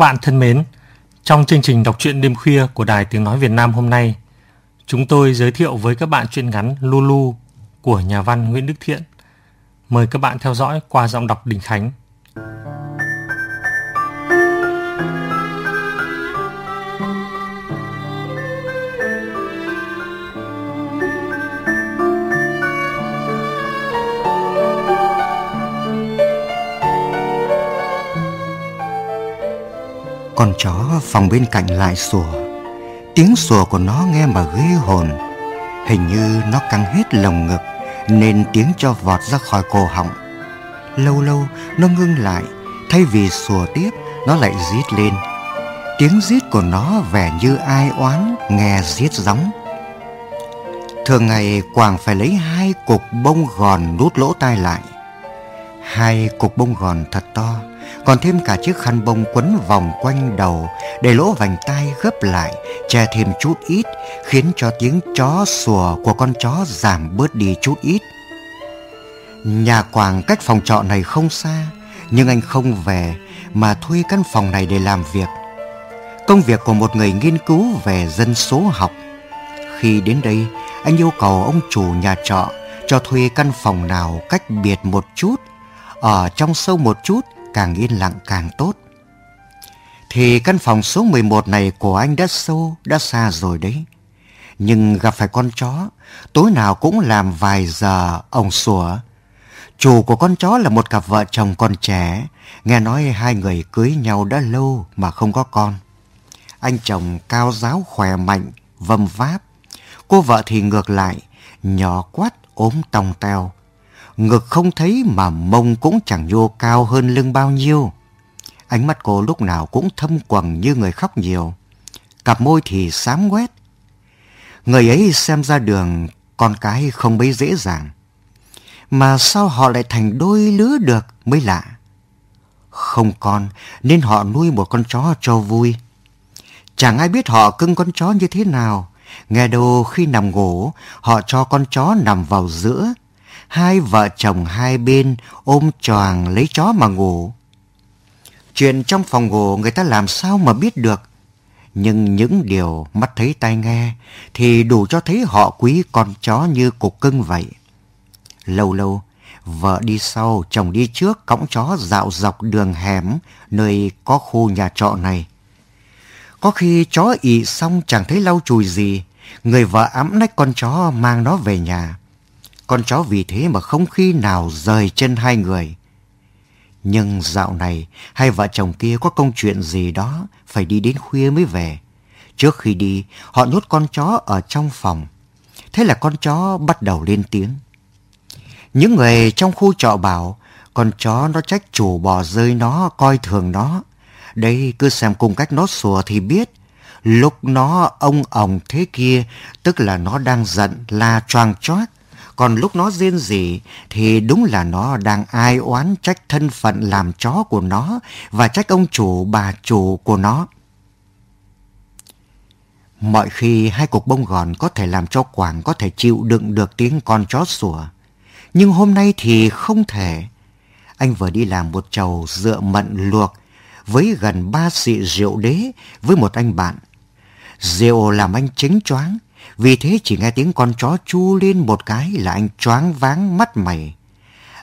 Bạn thân mến, trong chương trình đọc truyện đêm khuya của Đài Tiếng Nói Việt Nam hôm nay, chúng tôi giới thiệu với các bạn truyện ngắn Lulu của nhà văn Nguyễn Đức Thiện. Mời các bạn theo dõi qua giọng đọc Đình Khánh. Con chó phòng bên cạnh lại sủa. Tiếng sủa của nó nghe mà ghê hồn. Hình như nó căng hết lồng ngực, Nên tiếng cho vọt ra khỏi cổ họng. Lâu lâu, nó ngưng lại, Thay vì sủa tiếp, Nó lại rít lên. Tiếng rít của nó vẻ như ai oán, Nghe rít gióng. Thường ngày, Quảng phải lấy hai cục bông gòn nút lỗ tai lại. Hai cục bông gòn thật to còn thêm cả chiếc khăn bông quấn vòng quanh đầu để lỗ vành tai gấp lại, che thêm chút ít, khiến cho tiếng chó sủa của con chó giảm bớt đi chút ít. Nhà Quảng cách phòng trọ này không xa, nhưng anh không về mà thuê căn phòng này để làm việc. Công việc của một người nghiên cứu về dân số học. Khi đến đây, anh yêu cầu ông chủ nhà trọ cho thuê căn phòng nào cách biệt một chút, ở trong sâu một chút càng yên lặng càng tốt. Thì căn phòng số 11 này của anh đã sâu, đã xa rồi đấy. Nhưng gặp phải con chó, tối nào cũng làm vài giờ ông sủa. Chủ của con chó là một cặp vợ chồng còn trẻ, nghe nói hai người cưới nhau đã lâu mà không có con. Anh chồng cao giáo khỏe mạnh, vâm váp. Cô vợ thì ngược lại, nhỏ quát ốm tòng teo, ngực không thấy mà mông cũng chẳng nhô cao hơn lưng bao nhiêu. Ánh mắt cô lúc nào cũng thâm quầng như người khóc nhiều. Cặp môi thì xám quét. Người ấy xem ra đường con cái không mấy dễ dàng. Mà sao họ lại thành đôi lứa được mới lạ. Không con nên họ nuôi một con chó cho vui. Chẳng ai biết họ cưng con chó như thế nào. Nghe đâu khi nằm ngủ, họ cho con chó nằm vào giữa hai vợ chồng hai bên ôm choàng lấy chó mà ngủ. Chuyện trong phòng ngủ người ta làm sao mà biết được. Nhưng những điều mắt thấy tai nghe thì đủ cho thấy họ quý con chó như cục cưng vậy. Lâu lâu, vợ đi sau, chồng đi trước cõng chó dạo dọc đường hẻm nơi có khu nhà trọ này. Có khi chó ị xong chẳng thấy lau chùi gì, người vợ ấm nách con chó mang nó về nhà. Con chó vì thế mà không khi nào rời chân hai người. Nhưng dạo này, hai vợ chồng kia có công chuyện gì đó, phải đi đến khuya mới về. Trước khi đi, họ nhốt con chó ở trong phòng. Thế là con chó bắt đầu lên tiếng. Những người trong khu trọ bảo, con chó nó trách chủ bỏ rơi nó, coi thường nó. Đây cứ xem cùng cách nó sủa thì biết. Lúc nó ông ổng thế kia, tức là nó đang giận, la choang choác. Còn lúc nó riêng gì thì đúng là nó đang ai oán trách thân phận làm chó của nó và trách ông chủ, bà chủ của nó. Mọi khi hai cục bông gòn có thể làm cho Quảng có thể chịu đựng được tiếng con chó sủa. Nhưng hôm nay thì không thể. Anh vừa đi làm một chầu dựa mận luộc với gần ba xị rượu đế với một anh bạn. Rượu làm anh chính choáng vì thế chỉ nghe tiếng con chó chu lên một cái là anh choáng váng mắt mày.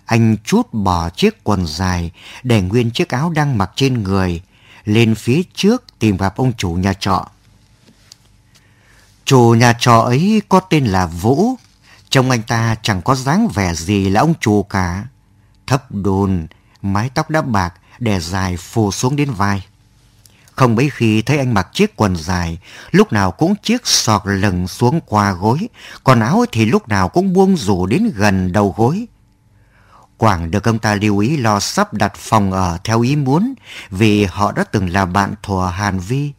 Anh chút bỏ chiếc quần dài để nguyên chiếc áo đang mặc trên người lên phía trước tìm gặp ông chủ nhà trọ. Chủ nhà trọ ấy có tên là Vũ, Trông anh ta chẳng có dáng vẻ gì là ông chủ cả. Thấp đồn, mái tóc đã bạc, để dài phù xuống đến vai. Không mấy khi thấy anh mặc chiếc quần dài, lúc nào cũng chiếc sọt lừng xuống qua gối, còn áo thì lúc nào cũng buông rủ đến gần đầu gối. Quảng được ông ta lưu ý lo sắp đặt phòng ở theo ý muốn vì họ đã từng là bạn thùa Hàn Vi.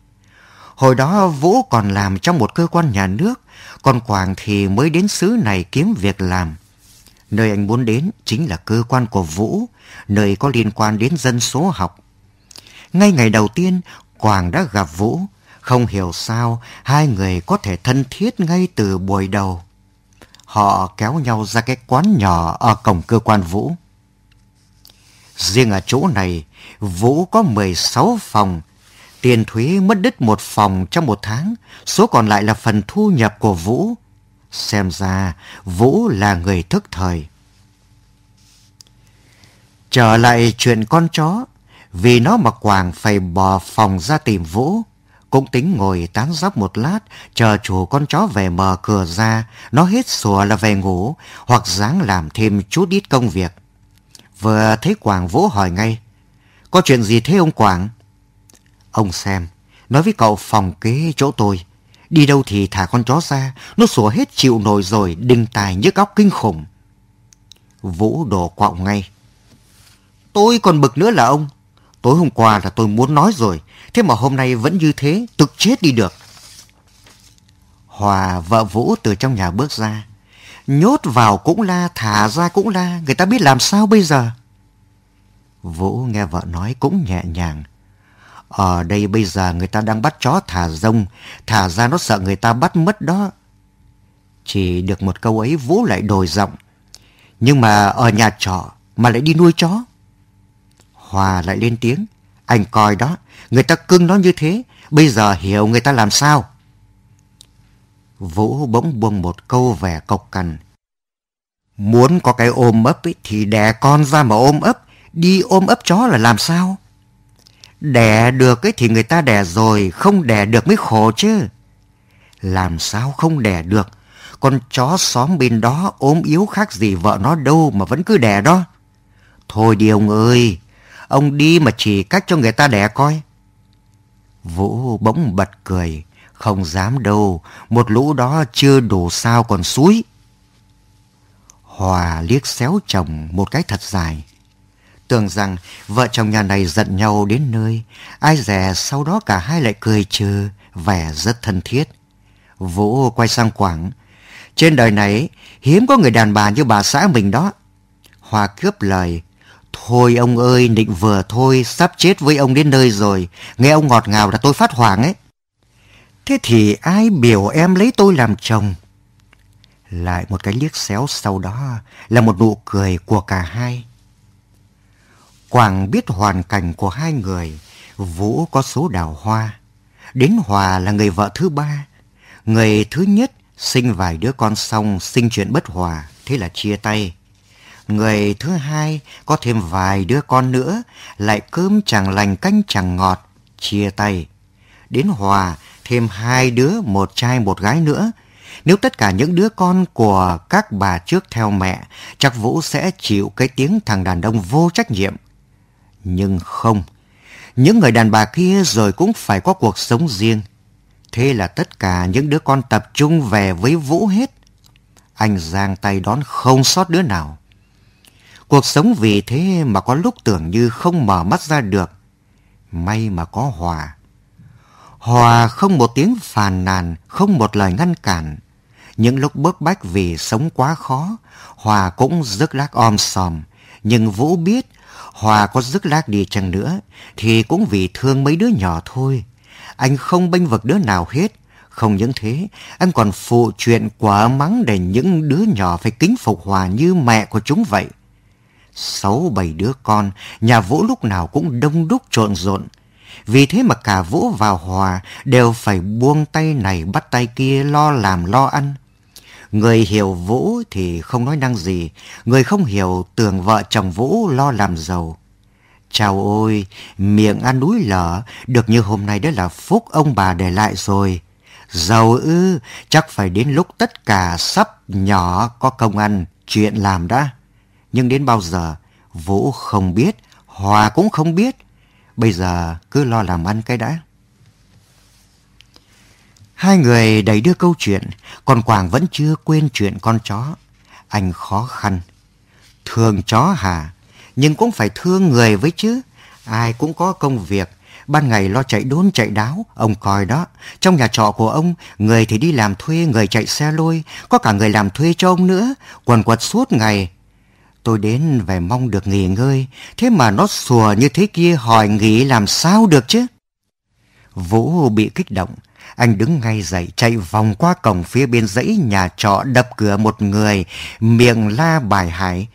Hồi đó Vũ còn làm trong một cơ quan nhà nước, còn Quảng thì mới đến xứ này kiếm việc làm. Nơi anh muốn đến chính là cơ quan của Vũ, nơi có liên quan đến dân số học. Ngay ngày đầu tiên, Quảng đã gặp Vũ. Không hiểu sao hai người có thể thân thiết ngay từ buổi đầu. Họ kéo nhau ra cái quán nhỏ ở cổng cơ quan Vũ. Riêng ở chỗ này, Vũ có 16 phòng. Tiền thuế mất đứt một phòng trong một tháng, số còn lại là phần thu nhập của Vũ. Xem ra, Vũ là người thức thời. Trở lại chuyện con chó, vì nó mà Quảng phải bỏ phòng ra tìm Vũ. Cũng tính ngồi tán dóc một lát, chờ chủ con chó về mở cửa ra, nó hết sủa là về ngủ, hoặc dáng làm thêm chút ít công việc. Vừa thấy Quảng Vũ hỏi ngay, có chuyện gì thế ông Quảng? Ông xem, nói với cậu phòng kế chỗ tôi, đi đâu thì thả con chó ra, nó sủa hết chịu nổi rồi, đinh tài nhức óc kinh khủng. Vũ đổ quọng ngay. Tôi còn bực nữa là ông, Tối hôm qua là tôi muốn nói rồi, thế mà hôm nay vẫn như thế, tức chết đi được. Hòa vợ Vũ từ trong nhà bước ra. Nhốt vào cũng la, thả ra cũng la, người ta biết làm sao bây giờ. Vũ nghe vợ nói cũng nhẹ nhàng. Ở đây bây giờ người ta đang bắt chó thả rông, thả ra nó sợ người ta bắt mất đó. Chỉ được một câu ấy Vũ lại đổi giọng. Nhưng mà ở nhà trọ mà lại đi nuôi chó. Hòa lại lên tiếng. Anh coi đó, người ta cưng nó như thế, bây giờ hiểu người ta làm sao? Vũ bỗng buông một câu vẻ cộc cằn. Muốn có cái ôm ấp ấy, thì đẻ con ra mà ôm ấp, đi ôm ấp chó là làm sao? Đẻ được ấy thì người ta đẻ rồi, không đẻ được mới khổ chứ. Làm sao không đẻ được? Con chó xóm bên đó ốm yếu khác gì vợ nó đâu mà vẫn cứ đẻ đó. Thôi đi ông ơi, Ông đi mà chỉ cách cho người ta đẻ coi. Vũ bỗng bật cười. Không dám đâu, một lũ đó chưa đủ sao còn suối. Hòa liếc xéo chồng một cái thật dài. Tưởng rằng vợ chồng nhà này giận nhau đến nơi, ai dè sau đó cả hai lại cười trừ, vẻ rất thân thiết. Vũ quay sang Quảng. Trên đời này, hiếm có người đàn bà như bà xã mình đó. Hòa cướp lời, Thôi ông ơi, định vừa thôi, sắp chết với ông đến nơi rồi. Nghe ông ngọt ngào là tôi phát hoảng ấy. Thế thì ai biểu em lấy tôi làm chồng? Lại một cái liếc xéo sau đó là một nụ cười của cả hai. Quảng biết hoàn cảnh của hai người. Vũ có số đào hoa. Đến Hòa là người vợ thứ ba. Người thứ nhất sinh vài đứa con xong sinh chuyện bất hòa. Thế là chia tay. Người thứ hai có thêm vài đứa con nữa, lại cơm chẳng lành canh chẳng ngọt, chia tay. Đến Hòa thêm hai đứa, một trai một gái nữa. Nếu tất cả những đứa con của các bà trước theo mẹ, chắc Vũ sẽ chịu cái tiếng thằng đàn ông vô trách nhiệm. Nhưng không, những người đàn bà kia rồi cũng phải có cuộc sống riêng. Thế là tất cả những đứa con tập trung về với Vũ hết. Anh giang tay đón không sót đứa nào. Cuộc sống vì thế mà có lúc tưởng như không mở mắt ra được. May mà có Hòa. Hòa không một tiếng phàn nàn, không một lời ngăn cản. Những lúc bức bách vì sống quá khó, Hòa cũng rước lác om sòm. Nhưng Vũ biết Hòa có rước lác đi chăng nữa thì cũng vì thương mấy đứa nhỏ thôi. Anh không bênh vực đứa nào hết. Không những thế, anh còn phụ chuyện quả mắng để những đứa nhỏ phải kính phục Hòa như mẹ của chúng vậy. Sáu bảy đứa con, nhà Vũ lúc nào cũng đông đúc trộn rộn. Vì thế mà cả Vũ và Hòa đều phải buông tay này bắt tay kia lo làm lo ăn. Người hiểu Vũ thì không nói năng gì, người không hiểu tưởng vợ chồng Vũ lo làm giàu. Chào ôi, miệng ăn núi lở, được như hôm nay đó là phúc ông bà để lại rồi. Giàu ư, chắc phải đến lúc tất cả sắp nhỏ có công ăn, chuyện làm đã. Nhưng đến bao giờ, Vũ không biết, Hòa cũng không biết. Bây giờ cứ lo làm ăn cái đã. Hai người đẩy đưa câu chuyện, còn Quảng vẫn chưa quên chuyện con chó. Anh khó khăn. Thương chó hả? Nhưng cũng phải thương người với chứ. Ai cũng có công việc. Ban ngày lo chạy đốn chạy đáo, ông coi đó. Trong nhà trọ của ông, người thì đi làm thuê, người chạy xe lôi. Có cả người làm thuê cho ông nữa. Quần quật suốt ngày. Tôi đến về mong được nghỉ ngơi. Thế mà nó sủa như thế kia hỏi nghỉ làm sao được chứ? Vũ bị kích động. Anh đứng ngay dậy chạy vòng qua cổng phía bên dãy nhà trọ đập cửa một người, miệng la bài hải.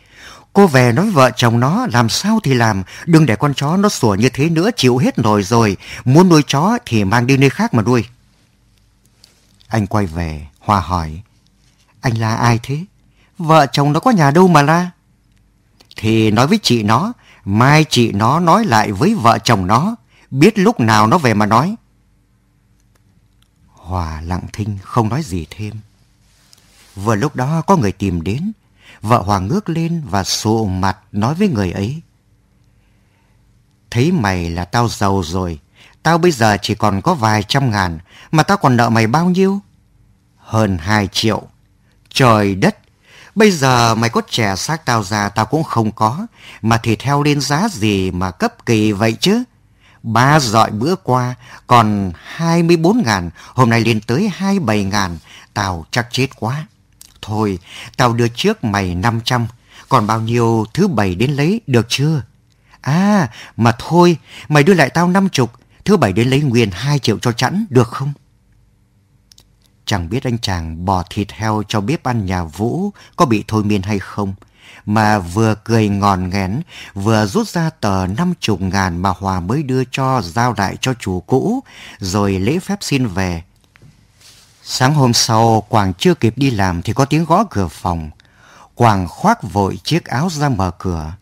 Cô về nói vợ chồng nó làm sao thì làm, đừng để con chó nó sủa như thế nữa chịu hết nổi rồi, muốn nuôi chó thì mang đi nơi khác mà nuôi. Anh quay về, hòa hỏi, anh là ai thế? Vợ chồng nó có nhà đâu mà la? Thì nói với chị nó, mai chị nó nói lại với vợ chồng nó, biết lúc nào nó về mà nói. Hòa lặng thinh không nói gì thêm. Vừa lúc đó có người tìm đến, vợ Hòa ngước lên và sụ mặt nói với người ấy. Thấy mày là tao giàu rồi, tao bây giờ chỉ còn có vài trăm ngàn, mà tao còn nợ mày bao nhiêu? Hơn hai triệu. Trời đất, bây giờ mày có trẻ xác tao ra tao cũng không có, mà thì theo lên giá gì mà cấp kỳ vậy chứ? Ba dọi bữa qua còn 24 ngàn, hôm nay lên tới 27 ngàn, tao chắc chết quá. Thôi, tao đưa trước mày 500, còn bao nhiêu thứ bảy đến lấy được chưa? À, mà thôi, mày đưa lại tao 50, thứ bảy đến lấy nguyên 2 triệu cho chẵn, được không? Chẳng biết anh chàng bò thịt heo cho bếp ăn nhà Vũ có bị thôi miên hay không, mà vừa cười ngòn nghén, vừa rút ra tờ năm chục ngàn mà Hòa mới đưa cho giao lại cho chủ cũ, rồi lễ phép xin về. Sáng hôm sau, Quảng chưa kịp đi làm thì có tiếng gõ cửa phòng. Quảng khoác vội chiếc áo ra mở cửa.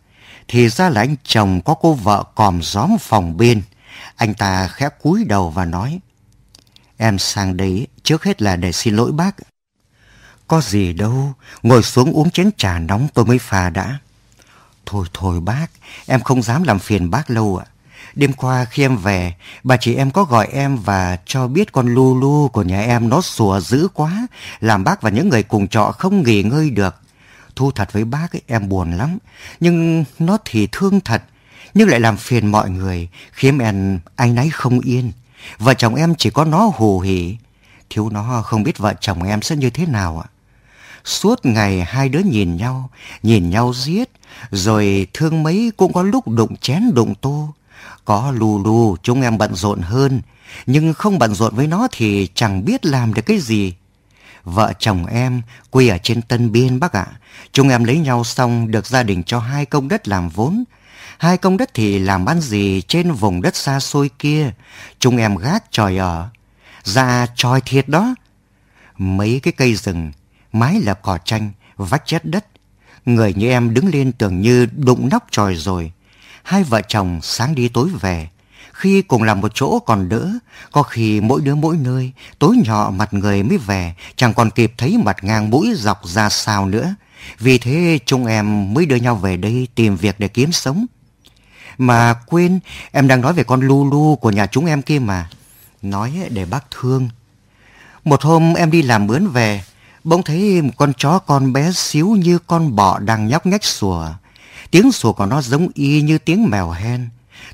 Thì ra là anh chồng có cô vợ còm gióm phòng bên. Anh ta khẽ cúi đầu và nói, Em sang đấy trước hết là để xin lỗi bác. Có gì đâu, ngồi xuống uống chén trà nóng tôi mới pha đã. Thôi thôi bác, em không dám làm phiền bác lâu ạ. Đêm qua khi em về, bà chị em có gọi em và cho biết con Lulu của nhà em nó sủa dữ quá, làm bác và những người cùng trọ không nghỉ ngơi được. Thu thật với bác ấy, em buồn lắm, nhưng nó thì thương thật, nhưng lại làm phiền mọi người, khiến em anh náy không yên. Vợ chồng em chỉ có nó hù hỉ, thiếu nó không biết vợ chồng em sẽ như thế nào ạ. Suốt ngày hai đứa nhìn nhau, nhìn nhau giết, rồi thương mấy cũng có lúc đụng chén đụng tô. Có lù lù chúng em bận rộn hơn, nhưng không bận rộn với nó thì chẳng biết làm được cái gì. Vợ chồng em quê ở trên Tân Biên bác ạ. Chúng em lấy nhau xong được gia đình cho hai công đất làm vốn. Hai công đất thì làm ăn gì trên vùng đất xa xôi kia. Chúng em gác tròi ở. Ra tròi thiệt đó. Mấy cái cây rừng mái lợp cỏ tranh, vách chết đất. Người như em đứng lên tưởng như đụng nóc tròi rồi. Hai vợ chồng sáng đi tối về. Khi cùng làm một chỗ còn đỡ, có khi mỗi đứa mỗi nơi, tối nhỏ mặt người mới về, chẳng còn kịp thấy mặt ngang mũi dọc ra sao nữa. Vì thế chúng em mới đưa nhau về đây tìm việc để kiếm sống. Mà quên, em đang nói về con Lulu của nhà chúng em kia mà. Nói để bác thương. Một hôm em đi làm mướn về, bỗng thấy một con chó con bé xíu như con bọ đang nhóc nhách sủa. Tiếng sủa của nó giống y như tiếng mèo hen.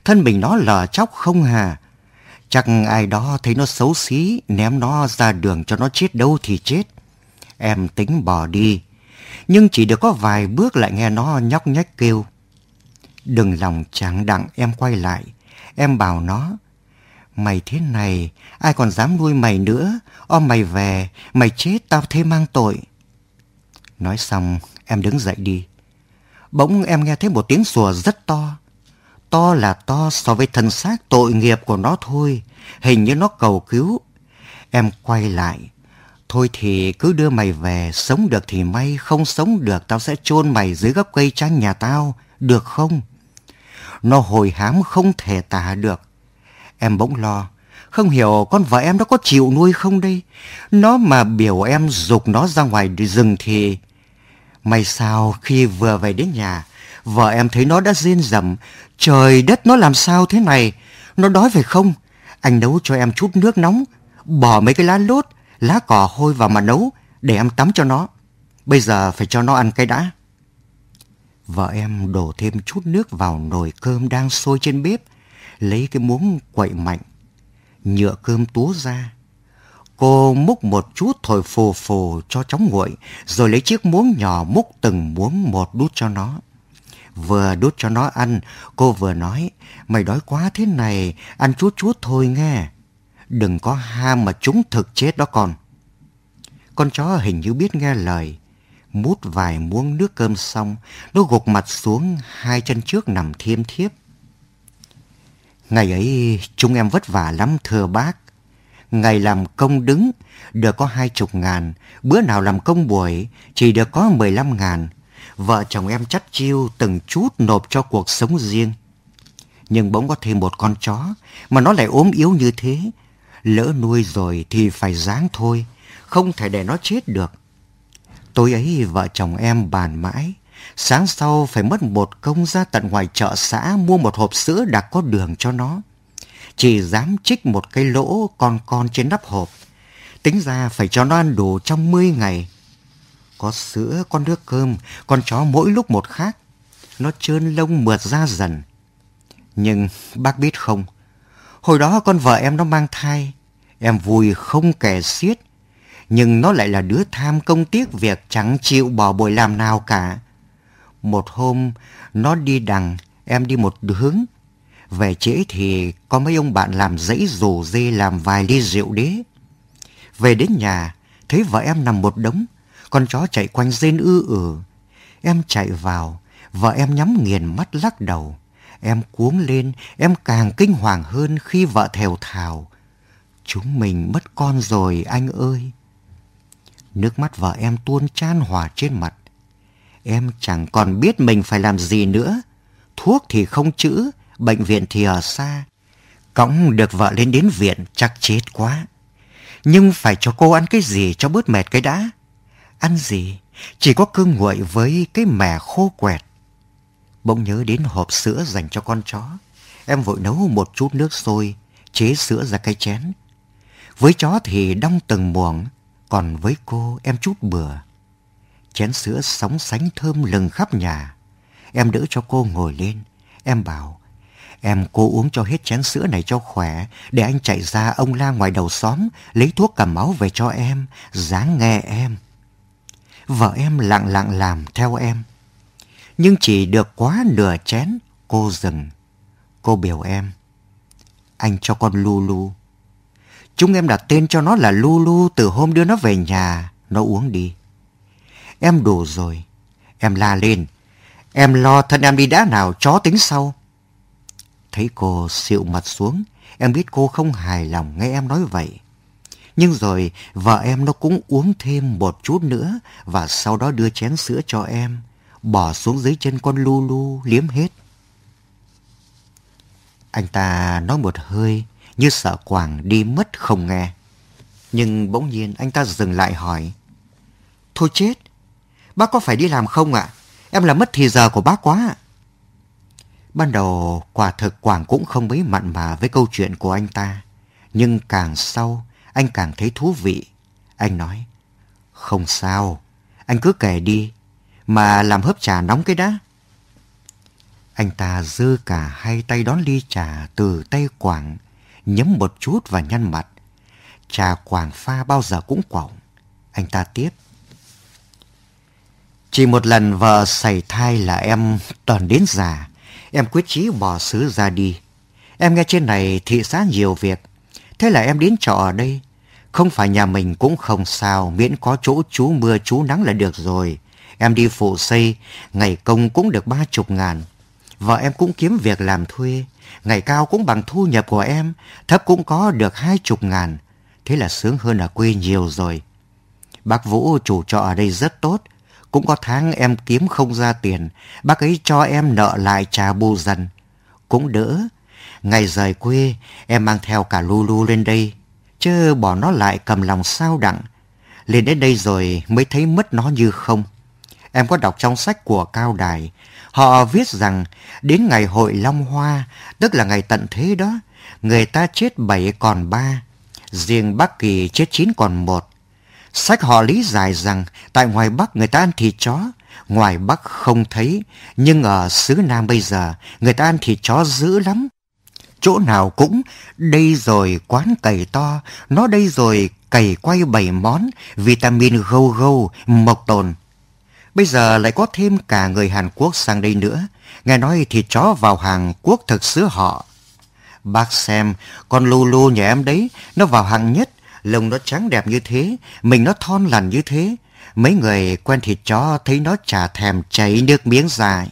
Thân mình nó lở chóc không hà. Chắc ai đó thấy nó xấu xí, ném nó ra đường cho nó chết đâu thì chết. Em tính bỏ đi. Nhưng chỉ được có vài bước lại nghe nó nhóc nhách kêu. Đừng lòng chẳng đặng em quay lại. Em bảo nó, Mày thế này, ai còn dám nuôi mày nữa. Om mày về, mày chết tao thêm mang tội. Nói xong, em đứng dậy đi. Bỗng em nghe thấy một tiếng sủa rất to. To là to so với thân xác tội nghiệp của nó thôi. Hình như nó cầu cứu. Em quay lại. Thôi thì cứ đưa mày về, sống được thì may, không sống được tao sẽ chôn mày dưới gốc cây chanh nhà tao, được không? Nó hồi hám không thể tả được. Em bỗng lo, Không hiểu con vợ em nó có chịu nuôi không đây? Nó mà biểu em dục nó ra ngoài rừng thì... May sao khi vừa về đến nhà, vợ em thấy nó đã rên rầm. Trời đất nó làm sao thế này? Nó đói phải không? Anh nấu cho em chút nước nóng, bỏ mấy cái lá lốt, lá cỏ hôi vào mà nấu để em tắm cho nó. Bây giờ phải cho nó ăn cái đã. Vợ em đổ thêm chút nước vào nồi cơm đang sôi trên bếp, lấy cái muỗng quậy mạnh, nhựa cơm túa ra. Cô múc một chút thổi phù phù cho chóng nguội, rồi lấy chiếc muỗng nhỏ múc từng muỗng một đút cho nó. Vừa đút cho nó ăn, cô vừa nói, mày đói quá thế này, ăn chút chút thôi nghe. Đừng có ham mà chúng thực chết đó con. Con chó hình như biết nghe lời. Mút vài muỗng nước cơm xong, nó gục mặt xuống, hai chân trước nằm thiêm thiếp. Ngày ấy chúng em vất vả lắm thưa bác. Ngày làm công đứng được có hai chục ngàn, bữa nào làm công buổi chỉ được có mười lăm ngàn. Vợ chồng em chắt chiêu từng chút nộp cho cuộc sống riêng. Nhưng bỗng có thêm một con chó mà nó lại ốm yếu như thế. Lỡ nuôi rồi thì phải dáng thôi, không thể để nó chết được. Tối ấy vợ chồng em bàn mãi, sáng sau phải mất một công ra tận ngoài chợ xã mua một hộp sữa đặc có đường cho nó. Chỉ dám chích một cái lỗ con con trên nắp hộp. Tính ra phải cho nó ăn đủ trong 10 ngày. Có sữa, con nước cơm, con chó mỗi lúc một khác. Nó trơn lông mượt ra dần. Nhưng bác biết không, hồi đó con vợ em nó mang thai. Em vui không kẻ xiết nhưng nó lại là đứa tham công tiếc việc chẳng chịu bỏ bồi làm nào cả. Một hôm, nó đi đằng, em đi một hướng. Về trễ thì có mấy ông bạn làm dãy rủ dê làm vài ly rượu đế. Về đến nhà, thấy vợ em nằm một đống, con chó chạy quanh rên ư ử. Em chạy vào, vợ em nhắm nghiền mắt lắc đầu. Em cuống lên, em càng kinh hoàng hơn khi vợ thèo thào. Chúng mình mất con rồi anh ơi. Nước mắt vợ em tuôn chan hòa trên mặt. Em chẳng còn biết mình phải làm gì nữa. Thuốc thì không chữa, bệnh viện thì ở xa. Cõng được vợ lên đến viện chắc chết quá. Nhưng phải cho cô ăn cái gì cho bớt mệt cái đã. Ăn gì? Chỉ có cơm nguội với cái mẻ khô quẹt. Bỗng nhớ đến hộp sữa dành cho con chó. Em vội nấu một chút nước sôi, chế sữa ra cái chén. Với chó thì đong từng muỗng, còn với cô em chút bừa. Chén sữa sóng sánh thơm lừng khắp nhà. Em đỡ cho cô ngồi lên. Em bảo, em cố uống cho hết chén sữa này cho khỏe, để anh chạy ra ông la ngoài đầu xóm, lấy thuốc cầm máu về cho em, dáng nghe em. Vợ em lặng lặng làm theo em. Nhưng chỉ được quá nửa chén, cô dừng. Cô biểu em, anh cho con lu lu Chúng em đặt tên cho nó là Lulu từ hôm đưa nó về nhà, nó uống đi. Em đủ rồi. Em la lên. Em lo thân em đi đã nào, chó tính sau. Thấy cô xịu mặt xuống, em biết cô không hài lòng nghe em nói vậy. Nhưng rồi vợ em nó cũng uống thêm một chút nữa và sau đó đưa chén sữa cho em, bỏ xuống dưới chân con Lulu liếm hết. Anh ta nói một hơi như sợ Quảng đi mất không nghe. Nhưng bỗng nhiên anh ta dừng lại hỏi. Thôi chết, bác có phải đi làm không ạ? Em là mất thì giờ của bác quá ạ. Ban đầu quả thực Quảng cũng không mấy mặn mà với câu chuyện của anh ta. Nhưng càng sau, anh càng thấy thú vị. Anh nói, không sao, anh cứ kể đi, mà làm hớp trà nóng cái đã. Anh ta giơ cả hai tay đón ly trà từ tay Quảng nhấm một chút và nhăn mặt. Trà quảng pha bao giờ cũng quỏng. Anh ta tiếp. Chỉ một lần vợ xảy thai là em toàn đến già. Em quyết chí bỏ xứ ra đi. Em nghe trên này thị xã nhiều việc. Thế là em đến trọ ở đây. Không phải nhà mình cũng không sao, miễn có chỗ chú mưa chú nắng là được rồi. Em đi phụ xây, ngày công cũng được ba chục ngàn. Vợ em cũng kiếm việc làm thuê ngày cao cũng bằng thu nhập của em, thấp cũng có được hai chục ngàn. Thế là sướng hơn ở quê nhiều rồi. Bác Vũ chủ trọ ở đây rất tốt. Cũng có tháng em kiếm không ra tiền, bác ấy cho em nợ lại trả bù dần. Cũng đỡ, Ngày rời quê, em mang theo cả Lulu lên đây. Chứ bỏ nó lại cầm lòng sao đặng. Lên đến đây rồi mới thấy mất nó như không. Em có đọc trong sách của Cao Đài. Họ viết rằng đến ngày hội Long Hoa, tức là ngày tận thế đó, người ta chết bảy còn ba. Riêng Bắc Kỳ chết chín còn một. Sách họ lý giải rằng tại ngoài Bắc người ta ăn thịt chó, ngoài Bắc không thấy, nhưng ở xứ Nam bây giờ người ta ăn thịt chó dữ lắm. Chỗ nào cũng đây rồi quán cầy to, nó đây rồi cầy quay bảy món, vitamin gâu gâu, mộc tồn. Bây giờ lại có thêm cả người Hàn Quốc sang đây nữa. Nghe nói thịt chó vào Hàn Quốc thực xứ họ. Bác xem, con Lulu nhà em đấy, nó vào hàng nhất, lông nó trắng đẹp như thế, mình nó thon lằn như thế. Mấy người quen thịt chó thấy nó chả thèm chảy nước miếng dài.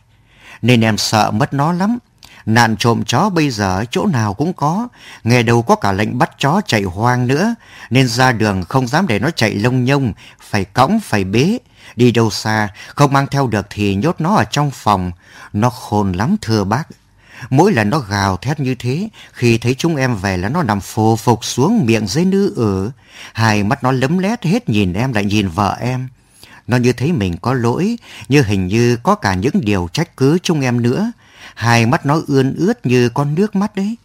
Nên em sợ mất nó lắm. Nạn trộm chó bây giờ chỗ nào cũng có, nghe đâu có cả lệnh bắt chó chạy hoang nữa, nên ra đường không dám để nó chạy lông nhông, phải cõng, phải bế. Đi đâu xa, không mang theo được thì nhốt nó ở trong phòng. Nó khôn lắm thưa bác. Mỗi lần nó gào thét như thế, khi thấy chúng em về là nó nằm phô phục xuống miệng dây nữ ở. Hai mắt nó lấm lét hết nhìn em lại nhìn vợ em. Nó như thấy mình có lỗi, như hình như có cả những điều trách cứ chúng em nữa. Hai mắt nó ươn ướt như con nước mắt đấy.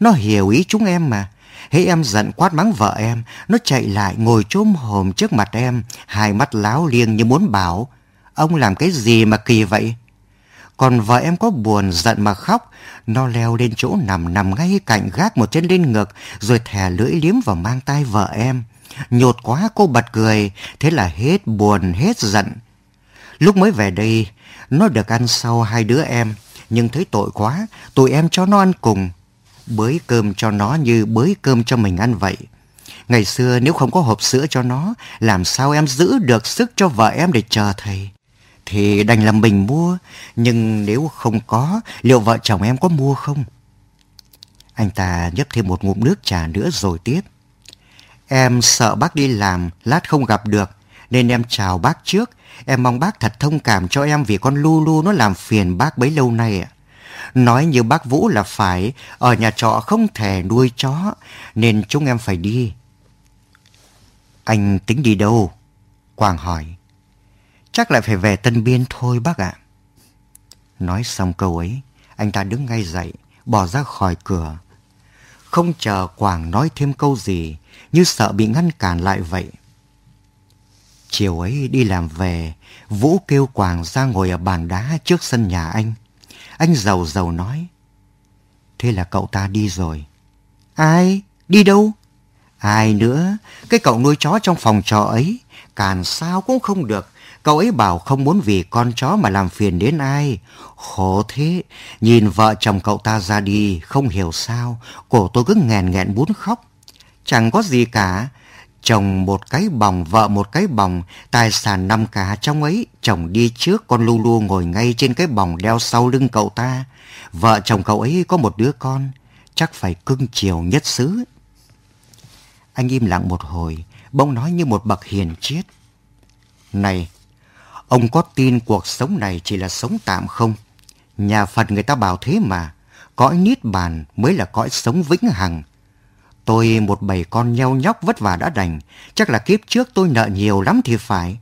Nó hiểu ý chúng em mà. Hễ em giận quát mắng vợ em, nó chạy lại ngồi chôm hồm trước mặt em, hai mắt láo liêng như muốn bảo, ông làm cái gì mà kỳ vậy? Còn vợ em có buồn giận mà khóc, nó leo lên chỗ nằm nằm ngay cạnh gác một chân lên ngực, rồi thè lưỡi liếm vào mang tay vợ em. Nhột quá cô bật cười, thế là hết buồn hết giận. Lúc mới về đây, nó được ăn sau hai đứa em, nhưng thấy tội quá, tụi em cho nó ăn cùng bới cơm cho nó như bới cơm cho mình ăn vậy. Ngày xưa nếu không có hộp sữa cho nó, làm sao em giữ được sức cho vợ em để chờ thầy? Thì đành là mình mua, nhưng nếu không có, liệu vợ chồng em có mua không? Anh ta nhấp thêm một ngụm nước trà nữa rồi tiếp. Em sợ bác đi làm, lát không gặp được, nên em chào bác trước. Em mong bác thật thông cảm cho em vì con Lulu nó làm phiền bác bấy lâu nay ạ. Nói như bác Vũ là phải, ở nhà trọ không thể nuôi chó, nên chúng em phải đi. Anh tính đi đâu? Quang hỏi. Chắc lại phải về Tân Biên thôi bác ạ. Nói xong câu ấy, anh ta đứng ngay dậy, bỏ ra khỏi cửa. Không chờ Quảng nói thêm câu gì, như sợ bị ngăn cản lại vậy. Chiều ấy đi làm về, Vũ kêu Quảng ra ngồi ở bàn đá trước sân nhà anh. Anh giàu giàu nói. Thế là cậu ta đi rồi. Ai? Đi đâu? Ai nữa? Cái cậu nuôi chó trong phòng trọ ấy. Càn sao cũng không được. Cậu ấy bảo không muốn vì con chó mà làm phiền đến ai. Khổ thế. Nhìn vợ chồng cậu ta ra đi, không hiểu sao. Cổ tôi cứ nghẹn nghẹn muốn khóc. Chẳng có gì cả. Chồng một cái bòng, vợ một cái bòng, tài sản năm cả trong ấy, chồng đi trước, con Lulu ngồi ngay trên cái bòng đeo sau lưng cậu ta. Vợ chồng cậu ấy có một đứa con, chắc phải cưng chiều nhất xứ. Anh im lặng một hồi, bỗng nói như một bậc hiền triết. Này, ông có tin cuộc sống này chỉ là sống tạm không? Nhà Phật người ta bảo thế mà, cõi niết bàn mới là cõi sống vĩnh hằng. Tôi một bầy con nheo nhóc vất vả đã đành, chắc là kiếp trước tôi nợ nhiều lắm thì phải.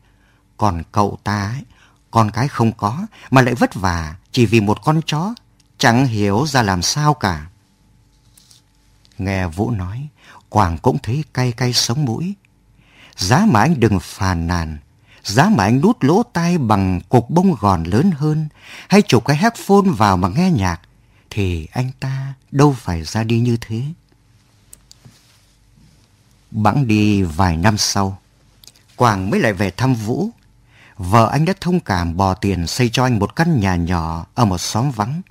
Còn cậu ta ấy, con cái không có mà lại vất vả chỉ vì một con chó, chẳng hiểu ra làm sao cả. Nghe Vũ nói, Quảng cũng thấy cay cay sống mũi. Giá mà anh đừng phàn nàn, giá mà anh đút lỗ tai bằng cục bông gòn lớn hơn, hay chụp cái headphone vào mà nghe nhạc, thì anh ta đâu phải ra đi như thế. Bẵng đi vài năm sau, Quảng mới lại về thăm Vũ. Vợ anh đã thông cảm bỏ tiền xây cho anh một căn nhà nhỏ ở một xóm vắng.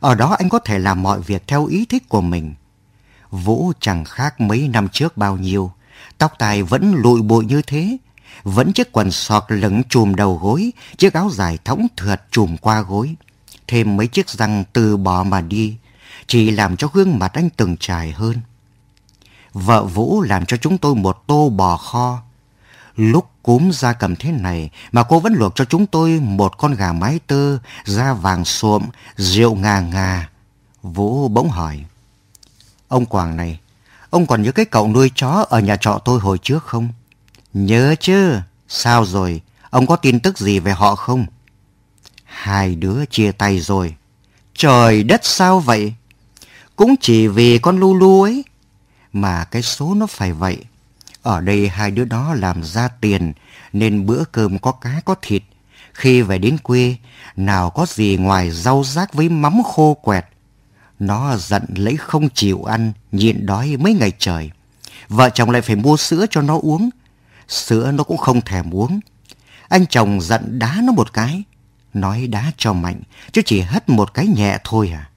Ở đó anh có thể làm mọi việc theo ý thích của mình. Vũ chẳng khác mấy năm trước bao nhiêu. Tóc tai vẫn lụi bụi như thế. Vẫn chiếc quần sọt lửng chùm đầu gối, chiếc áo dài thõng thượt chùm qua gối. Thêm mấy chiếc răng từ bỏ mà đi, chỉ làm cho gương mặt anh từng trải hơn. Vợ Vũ làm cho chúng tôi một tô bò kho. Lúc cúm da cầm thế này mà cô vẫn luộc cho chúng tôi một con gà mái tơ, da vàng xuộm, rượu ngà ngà. Vũ bỗng hỏi. Ông Quảng này, ông còn nhớ cái cậu nuôi chó ở nhà trọ tôi hồi trước không? Nhớ chứ. Sao rồi? Ông có tin tức gì về họ không? Hai đứa chia tay rồi. Trời đất sao vậy? Cũng chỉ vì con Lulu ấy. Mà cái số nó phải vậy. Ở đây hai đứa đó làm ra tiền nên bữa cơm có cá có thịt. Khi về đến quê, nào có gì ngoài rau rác với mắm khô quẹt. Nó giận lấy không chịu ăn, nhịn đói mấy ngày trời. Vợ chồng lại phải mua sữa cho nó uống. Sữa nó cũng không thèm uống. Anh chồng giận đá nó một cái. Nói đá cho mạnh, chứ chỉ hất một cái nhẹ thôi à.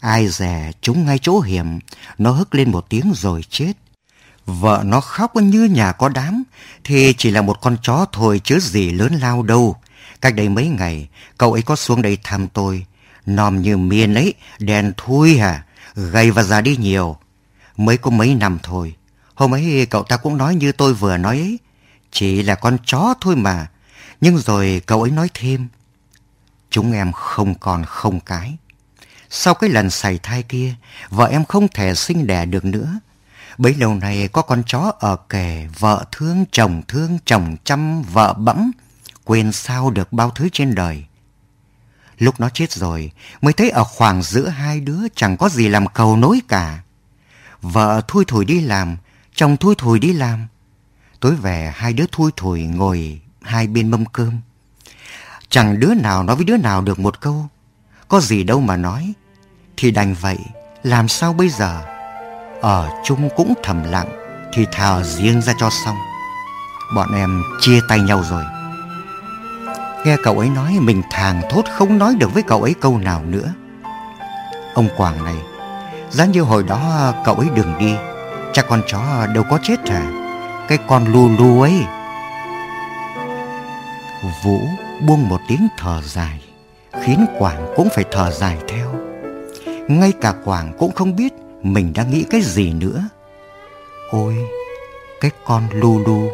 Ai dè chúng ngay chỗ hiểm, nó hức lên một tiếng rồi chết. Vợ nó khóc như nhà có đám, thì chỉ là một con chó thôi chứ gì lớn lao đâu. Cách đây mấy ngày, cậu ấy có xuống đây thăm tôi. Nòm như miên ấy, đèn thui hả, gầy và già đi nhiều. Mới có mấy năm thôi. Hôm ấy cậu ta cũng nói như tôi vừa nói ấy. Chỉ là con chó thôi mà. Nhưng rồi cậu ấy nói thêm. Chúng em không còn không cái. Sau cái lần xảy thai kia, vợ em không thể sinh đẻ được nữa. Bấy lâu nay có con chó ở kề, vợ thương, chồng thương, chồng chăm, vợ bẫm. Quên sao được bao thứ trên đời. Lúc nó chết rồi, mới thấy ở khoảng giữa hai đứa chẳng có gì làm cầu nối cả. Vợ thui thủi đi làm, chồng thui thủi đi làm. Tối về hai đứa thui thủi ngồi hai bên mâm cơm. Chẳng đứa nào nói với đứa nào được một câu. Có gì đâu mà nói. Thì đành vậy, làm sao bây giờ? Ở chung cũng thầm lặng, thì thờ riêng ra cho xong. Bọn em chia tay nhau rồi. Nghe cậu ấy nói mình thàng thốt không nói được với cậu ấy câu nào nữa. Ông Quảng này, giá như hồi đó cậu ấy đừng đi, cha con chó đâu có chết à? Cái con lu lu ấy. Vũ buông một tiếng thở dài, khiến Quảng cũng phải thở dài theo. Ngay cả Quảng cũng không biết mình đang nghĩ cái gì nữa. Ôi, cái con lulu.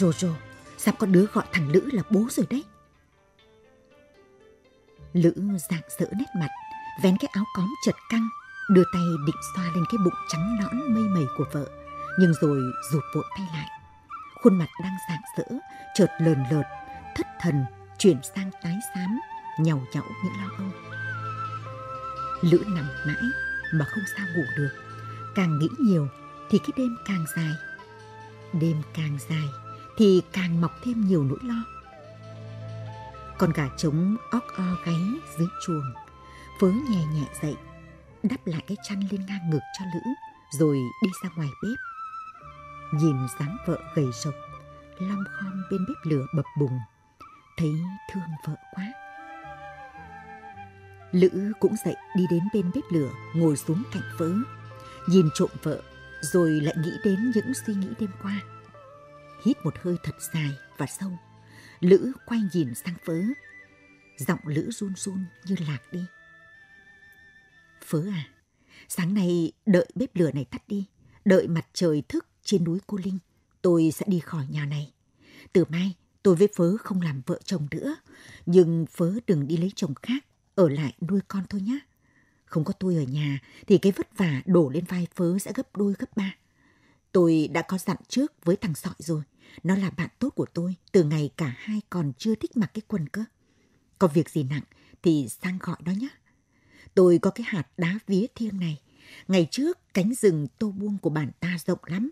Rồ rồ, sắp có đứa gọi thằng Lữ là bố rồi đấy. Lữ dạng dỡ nét mặt, vén cái áo cóm chật căng, đưa tay định xoa lên cái bụng trắng nõn mây mẩy của vợ, nhưng rồi rụt vội tay lại. Khuôn mặt đang dạng dỡ, chợt lờn lợt, thất thần, chuyển sang tái xám, nhàu nhão những lo âu. Lữ nằm mãi mà không sao ngủ được, càng nghĩ nhiều thì cái đêm càng dài. Đêm càng dài thì càng mọc thêm nhiều nỗi lo. Con gà trống óc o gáy dưới chuồng, vớ nhẹ nhẹ dậy, đắp lại cái chăn lên ngang ngực cho Lữ, rồi đi ra ngoài bếp. Nhìn dáng vợ gầy rộc, long khom bên bếp lửa bập bùng, thấy thương vợ quá. Lữ cũng dậy đi đến bên bếp lửa, ngồi xuống cạnh vớ, nhìn trộm vợ, rồi lại nghĩ đến những suy nghĩ đêm qua. Hít một hơi thật dài và sâu, Lữ quay nhìn sang phớ, giọng Lữ run run như lạc đi. Phớ à, sáng nay đợi bếp lửa này tắt đi, đợi mặt trời thức trên núi Cô Linh, tôi sẽ đi khỏi nhà này. Từ mai, tôi với Phớ không làm vợ chồng nữa, nhưng Phớ đừng đi lấy chồng khác, ở lại nuôi con thôi nhé. Không có tôi ở nhà thì cái vất vả đổ lên vai Phớ sẽ gấp đôi gấp ba. Tôi đã có dặn trước với thằng Sọi rồi, nó là bạn tốt của tôi từ ngày cả hai còn chưa thích mặc cái quần cơ. Có việc gì nặng thì sang gọi nó nhé. Tôi có cái hạt đá vía thiêng này. Ngày trước cánh rừng tô buông của bản ta rộng lắm.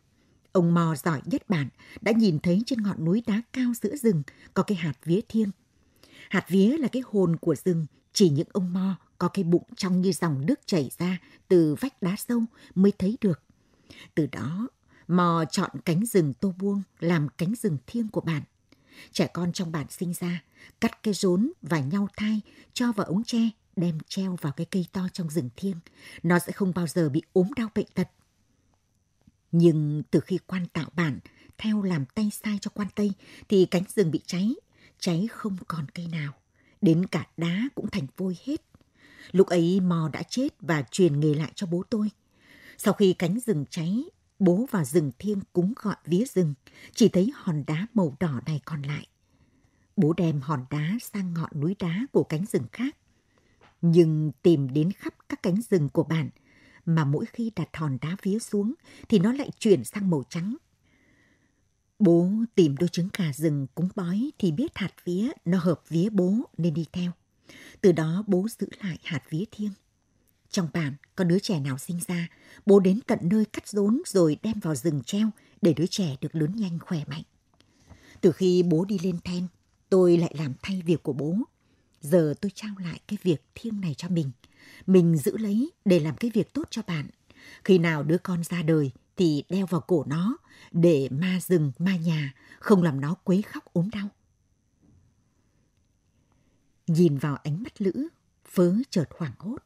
Ông mò giỏi nhất bản đã nhìn thấy trên ngọn núi đá cao giữa rừng có cái hạt vía thiêng. Hạt vía là cái hồn của rừng, chỉ những ông mò có cái bụng trong như dòng nước chảy ra từ vách đá sâu mới thấy được. Từ đó, mò chọn cánh rừng tô buông làm cánh rừng thiêng của bản. Trẻ con trong bản sinh ra, cắt cái rốn và nhau thai, cho vào ống tre, đem treo vào cái cây to trong rừng thiêng. Nó sẽ không bao giờ bị ốm đau bệnh tật. Nhưng từ khi quan tạo bản, theo làm tay sai cho quan Tây, thì cánh rừng bị cháy, cháy không còn cây nào. Đến cả đá cũng thành vôi hết. Lúc ấy mò đã chết và truyền nghề lại cho bố tôi. Sau khi cánh rừng cháy, bố vào rừng thiêng cúng gọi vía rừng, chỉ thấy hòn đá màu đỏ này còn lại. Bố đem hòn đá sang ngọn núi đá của cánh rừng khác. Nhưng tìm đến khắp các cánh rừng của bạn, mà mỗi khi đặt hòn đá vía xuống thì nó lại chuyển sang màu trắng. Bố tìm đôi trứng gà rừng cúng bói thì biết hạt vía nó hợp vía bố nên đi theo. Từ đó bố giữ lại hạt vía thiêng. Trong bản, có đứa trẻ nào sinh ra, bố đến tận nơi cắt rốn rồi đem vào rừng treo để đứa trẻ được lớn nhanh khỏe mạnh. Từ khi bố đi lên then, tôi lại làm thay việc của bố. Giờ tôi trao lại cái việc thiêng này cho mình. Mình giữ lấy để làm cái việc tốt cho bạn. Khi nào đứa con ra đời thì đeo vào cổ nó để ma rừng, ma nhà, không làm nó quấy khóc ốm đau. Nhìn vào ánh mắt Lữ, Phớ chợt hoảng hốt.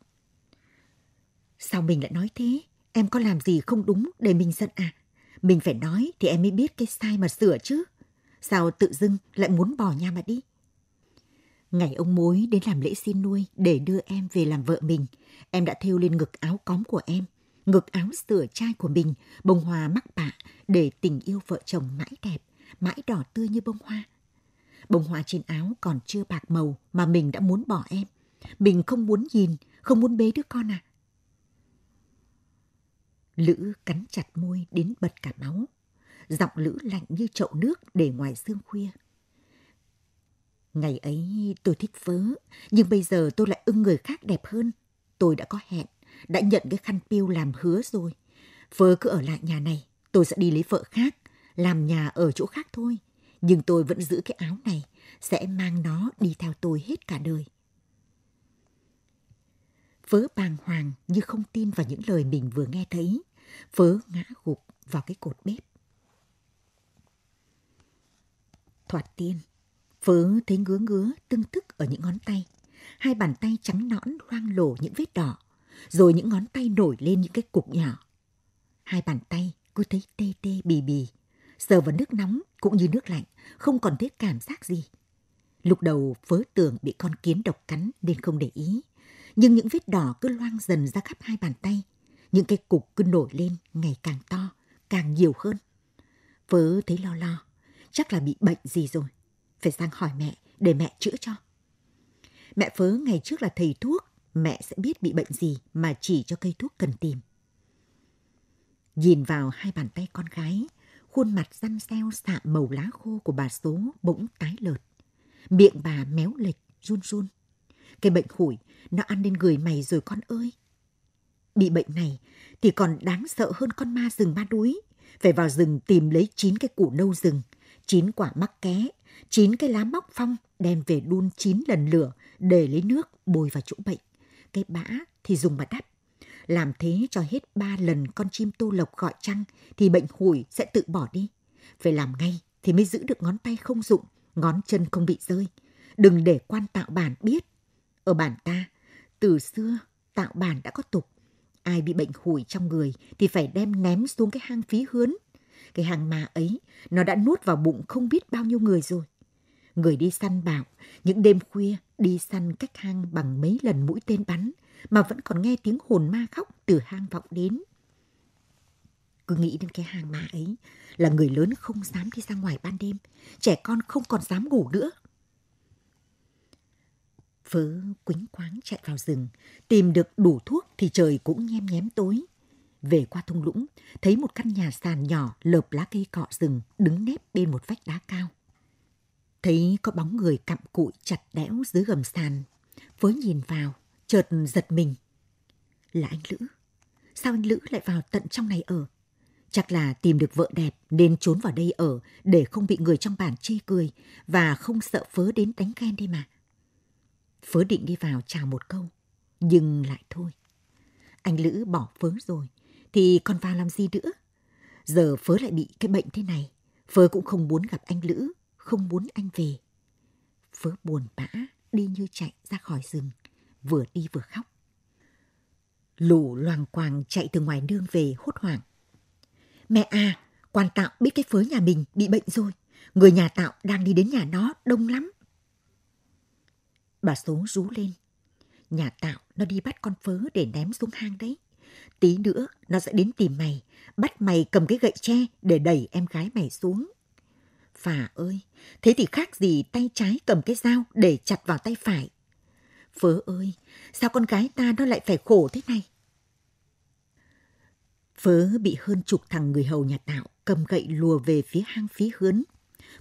Sao mình lại nói thế? Em có làm gì không đúng để mình giận à? Mình phải nói thì em mới biết cái sai mà sửa chứ. Sao tự dưng lại muốn bỏ nhà mà đi? Ngày ông mối đến làm lễ xin nuôi để đưa em về làm vợ mình, em đã thêu lên ngực áo cóm của em, ngực áo sửa trai của mình, bông hoa mắc bạ để tình yêu vợ chồng mãi đẹp, mãi đỏ tươi như bông hoa. Bông hoa trên áo còn chưa bạc màu mà mình đã muốn bỏ em. Mình không muốn nhìn, không muốn bế đứa con à. Lữ cắn chặt môi đến bật cả máu. Giọng Lữ lạnh như chậu nước để ngoài sương khuya. Ngày ấy tôi thích vớ, nhưng bây giờ tôi lại ưng người khác đẹp hơn. Tôi đã có hẹn, đã nhận cái khăn piêu làm hứa rồi. Vớ cứ ở lại nhà này, tôi sẽ đi lấy vợ khác, làm nhà ở chỗ khác thôi. Nhưng tôi vẫn giữ cái áo này, sẽ mang nó đi theo tôi hết cả đời phớ bàng hoàng như không tin vào những lời mình vừa nghe thấy. phớ ngã gục vào cái cột bếp. Thoạt tiên, phớ thấy ngứa ngứa tưng tức ở những ngón tay. Hai bàn tay trắng nõn loang lổ những vết đỏ, rồi những ngón tay nổi lên những cái cục nhỏ. Hai bàn tay cứ thấy tê tê bì bì, sờ vào nước nóng cũng như nước lạnh, không còn thấy cảm giác gì. Lúc đầu phớ tưởng bị con kiến độc cắn nên không để ý. Nhưng những vết đỏ cứ loang dần ra khắp hai bàn tay. Những cái cục cứ nổi lên ngày càng to, càng nhiều hơn. Vớ thấy lo lo, chắc là bị bệnh gì rồi phải sang hỏi mẹ để mẹ chữa cho. Mẹ Phớ ngày trước là thầy thuốc, mẹ sẽ biết bị bệnh gì mà chỉ cho cây thuốc cần tìm. Nhìn vào hai bàn tay con gái, khuôn mặt răm xeo xạ màu lá khô của bà số bỗng tái lợt. Miệng bà méo lệch, run run. Cái bệnh khủi, nó ăn lên người mày rồi con ơi. Bị bệnh này thì còn đáng sợ hơn con ma rừng ba đuối. Phải vào rừng tìm lấy chín cái củ nâu rừng, chín quả mắc ké, chín cái lá móc phong đem về đun chín lần lửa để lấy nước bôi vào chỗ bệnh. Cái bã thì dùng mà đắp. Làm thế cho hết ba lần con chim tô lộc gọi trăng thì bệnh hủi sẽ tự bỏ đi. Phải làm ngay thì mới giữ được ngón tay không dụng, ngón chân không bị rơi. Đừng để quan tạo bản biết. Ở bản ta, từ xưa tạo bản đã có tục. Ai bị bệnh hủi trong người thì phải đem ném xuống cái hang phí hướn cái hàng ma ấy, nó đã nuốt vào bụng không biết bao nhiêu người rồi. Người đi săn bảo, những đêm khuya đi săn cách hang bằng mấy lần mũi tên bắn, mà vẫn còn nghe tiếng hồn ma khóc từ hang vọng đến. Cứ nghĩ đến cái hang ma ấy là người lớn không dám đi ra ngoài ban đêm, trẻ con không còn dám ngủ nữa. Phớ quính quáng chạy vào rừng, tìm được đủ thuốc thì trời cũng nhem nhém tối. Về qua thung lũng, thấy một căn nhà sàn nhỏ lợp lá cây cọ rừng đứng nép bên một vách đá cao. Thấy có bóng người cặm cụi chặt đẽo dưới gầm sàn. Với nhìn vào, chợt giật mình. Là anh Lữ. Sao anh Lữ lại vào tận trong này ở? Chắc là tìm được vợ đẹp nên trốn vào đây ở để không bị người trong bản chê cười và không sợ Phớ đến đánh ghen đi mà. Phớ định đi vào chào một câu, nhưng lại thôi. Anh Lữ bỏ Phớ rồi, thì còn vào làm gì nữa? Giờ Phớ lại bị cái bệnh thế này, Phớ cũng không muốn gặp anh Lữ, không muốn anh về. Phớ buồn bã, đi như chạy ra khỏi rừng, vừa đi vừa khóc. Lù loàng quàng chạy từ ngoài nương về hốt hoảng. Mẹ à, quan tạo biết cái phớ nhà mình bị bệnh rồi. Người nhà tạo đang đi đến nhà nó đông lắm. Bà số rú lên. Nhà tạo nó đi bắt con phớ để ném xuống hang đấy. Tí nữa nó sẽ đến tìm mày, bắt mày cầm cái gậy tre để đẩy em gái mày xuống. Phà ơi, thế thì khác gì tay trái cầm cái dao để chặt vào tay phải. Phớ ơi, sao con gái ta nó lại phải khổ thế này? Phớ bị hơn chục thằng người hầu nhà tạo cầm gậy lùa về phía hang phí hướn.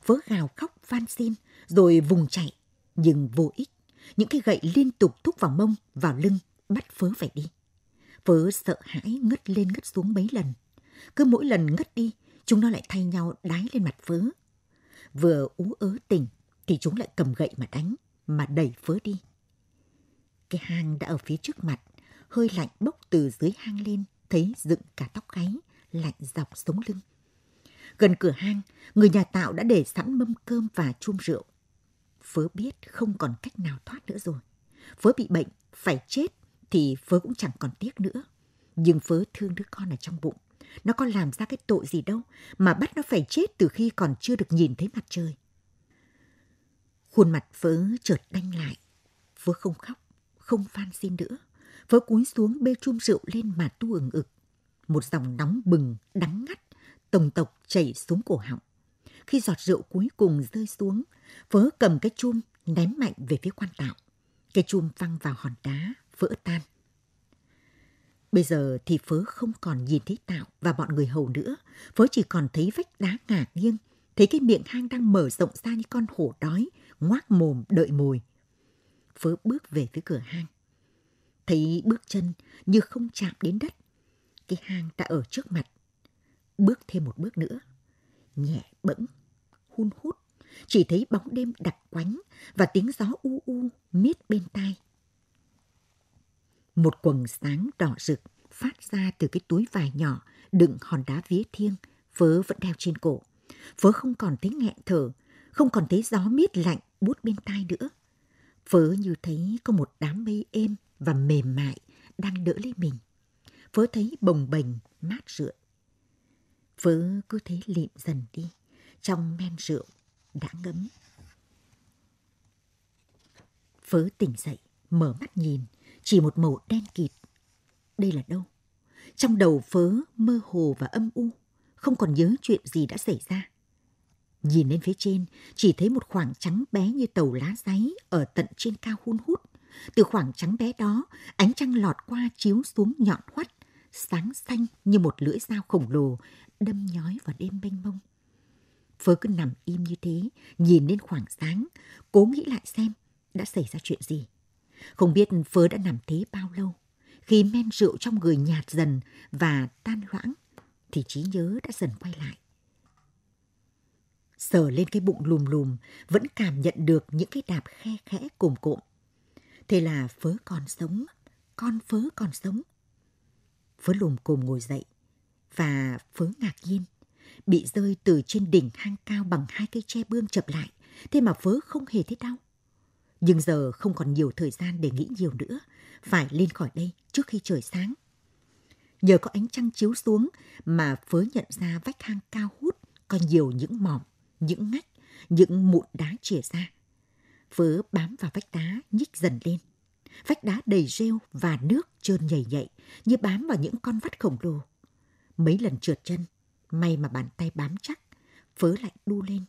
Phớ gào khóc van xin, rồi vùng chạy. Nhưng vô ích, những cái gậy liên tục thúc vào mông, vào lưng, bắt Phớ phải đi. Phớ sợ hãi ngất lên ngất xuống mấy lần. Cứ mỗi lần ngất đi, chúng nó lại thay nhau đái lên mặt Phớ. Vừa ú ớ tỉnh, thì chúng lại cầm gậy mà đánh, mà đẩy Phớ đi. Cái hang đã ở phía trước mặt, hơi lạnh bốc từ dưới hang lên, thấy dựng cả tóc gáy, lạnh dọc sống lưng. Gần cửa hang, người nhà tạo đã để sẵn mâm cơm và chum rượu. Phớ biết không còn cách nào thoát nữa rồi. Phớ bị bệnh, phải chết thì Phớ cũng chẳng còn tiếc nữa. Nhưng Phớ thương đứa con ở trong bụng. Nó có làm ra cái tội gì đâu mà bắt nó phải chết từ khi còn chưa được nhìn thấy mặt trời. Khuôn mặt Phớ chợt đanh lại. Phớ không khóc, không van xin nữa. Phớ cúi xuống bê chum rượu lên mà tu ừng ực. Một dòng nóng bừng, đắng ngắt, tổng tộc chảy xuống cổ họng. Khi giọt rượu cuối cùng rơi xuống, Phớ cầm cái chum ném mạnh về phía quan tạo. Cái chum văng vào hòn đá, vỡ tan. Bây giờ thì Phớ không còn nhìn thấy Tạo và bọn người hầu nữa. Phớ chỉ còn thấy vách đá ngả nghiêng, thấy cái miệng hang đang mở rộng ra như con hổ đói, ngoác mồm đợi mồi. Phớ bước về phía cửa hang thấy bước chân như không chạm đến đất. Cái hang đã ở trước mặt. Bước thêm một bước nữa. Nhẹ bẫng, hun hút, chỉ thấy bóng đêm đặc quánh và tiếng gió u u miết bên tai. Một quầng sáng đỏ rực phát ra từ cái túi vải nhỏ đựng hòn đá vía thiêng, phớ vẫn đeo trên cổ. Phớ không còn thấy nghẹn thở, không còn thấy gió miết lạnh buốt bên tai nữa. Phớ như thấy có một đám mây êm và mềm mại đang đỡ lấy mình. Phớ thấy bồng bềnh, mát rượi. Phớ cứ thế lịm dần đi, trong men rượu đã ngấm. Phớ tỉnh dậy, mở mắt nhìn, chỉ một màu đen kịt. Đây là đâu? Trong đầu Phớ mơ hồ và âm u, không còn nhớ chuyện gì đã xảy ra. Nhìn lên phía trên, chỉ thấy một khoảng trắng bé như tàu lá giấy ở tận trên cao hun hút. Từ khoảng trắng bé đó, ánh trăng lọt qua chiếu xuống nhọn hoắt, sáng xanh như một lưỡi dao khổng lồ, đâm nhói vào đêm mênh mông. Phớ cứ nằm im như thế, nhìn lên khoảng sáng, cố nghĩ lại xem đã xảy ra chuyện gì. Không biết Phớ đã nằm thế bao lâu. Khi men rượu trong người nhạt dần và tan loãng, thì trí nhớ đã dần quay lại. Sờ lên cái bụng lùm lùm, vẫn cảm nhận được những cái đạp khe khẽ cồm cộm. Thế là phớ còn sống, con phớ còn sống. Phớ lùm cồm ngồi dậy, và phớ ngạc nhiên, bị rơi từ trên đỉnh hang cao bằng hai cây tre bươm chập lại, thế mà phớ không hề thấy đau. Nhưng giờ không còn nhiều thời gian để nghĩ nhiều nữa, phải lên khỏi đây trước khi trời sáng. Nhờ có ánh trăng chiếu xuống mà phớ nhận ra vách hang cao hút có nhiều những mỏm, những ngách, những mụn đá chìa ra. Phớ bám vào vách đá nhích dần lên. Vách đá đầy rêu và nước trơn nhầy nhạy như bám vào những con vắt khổng lồ. Mấy lần trượt chân, may mà bàn tay bám chắc, Phớ lại đu lên.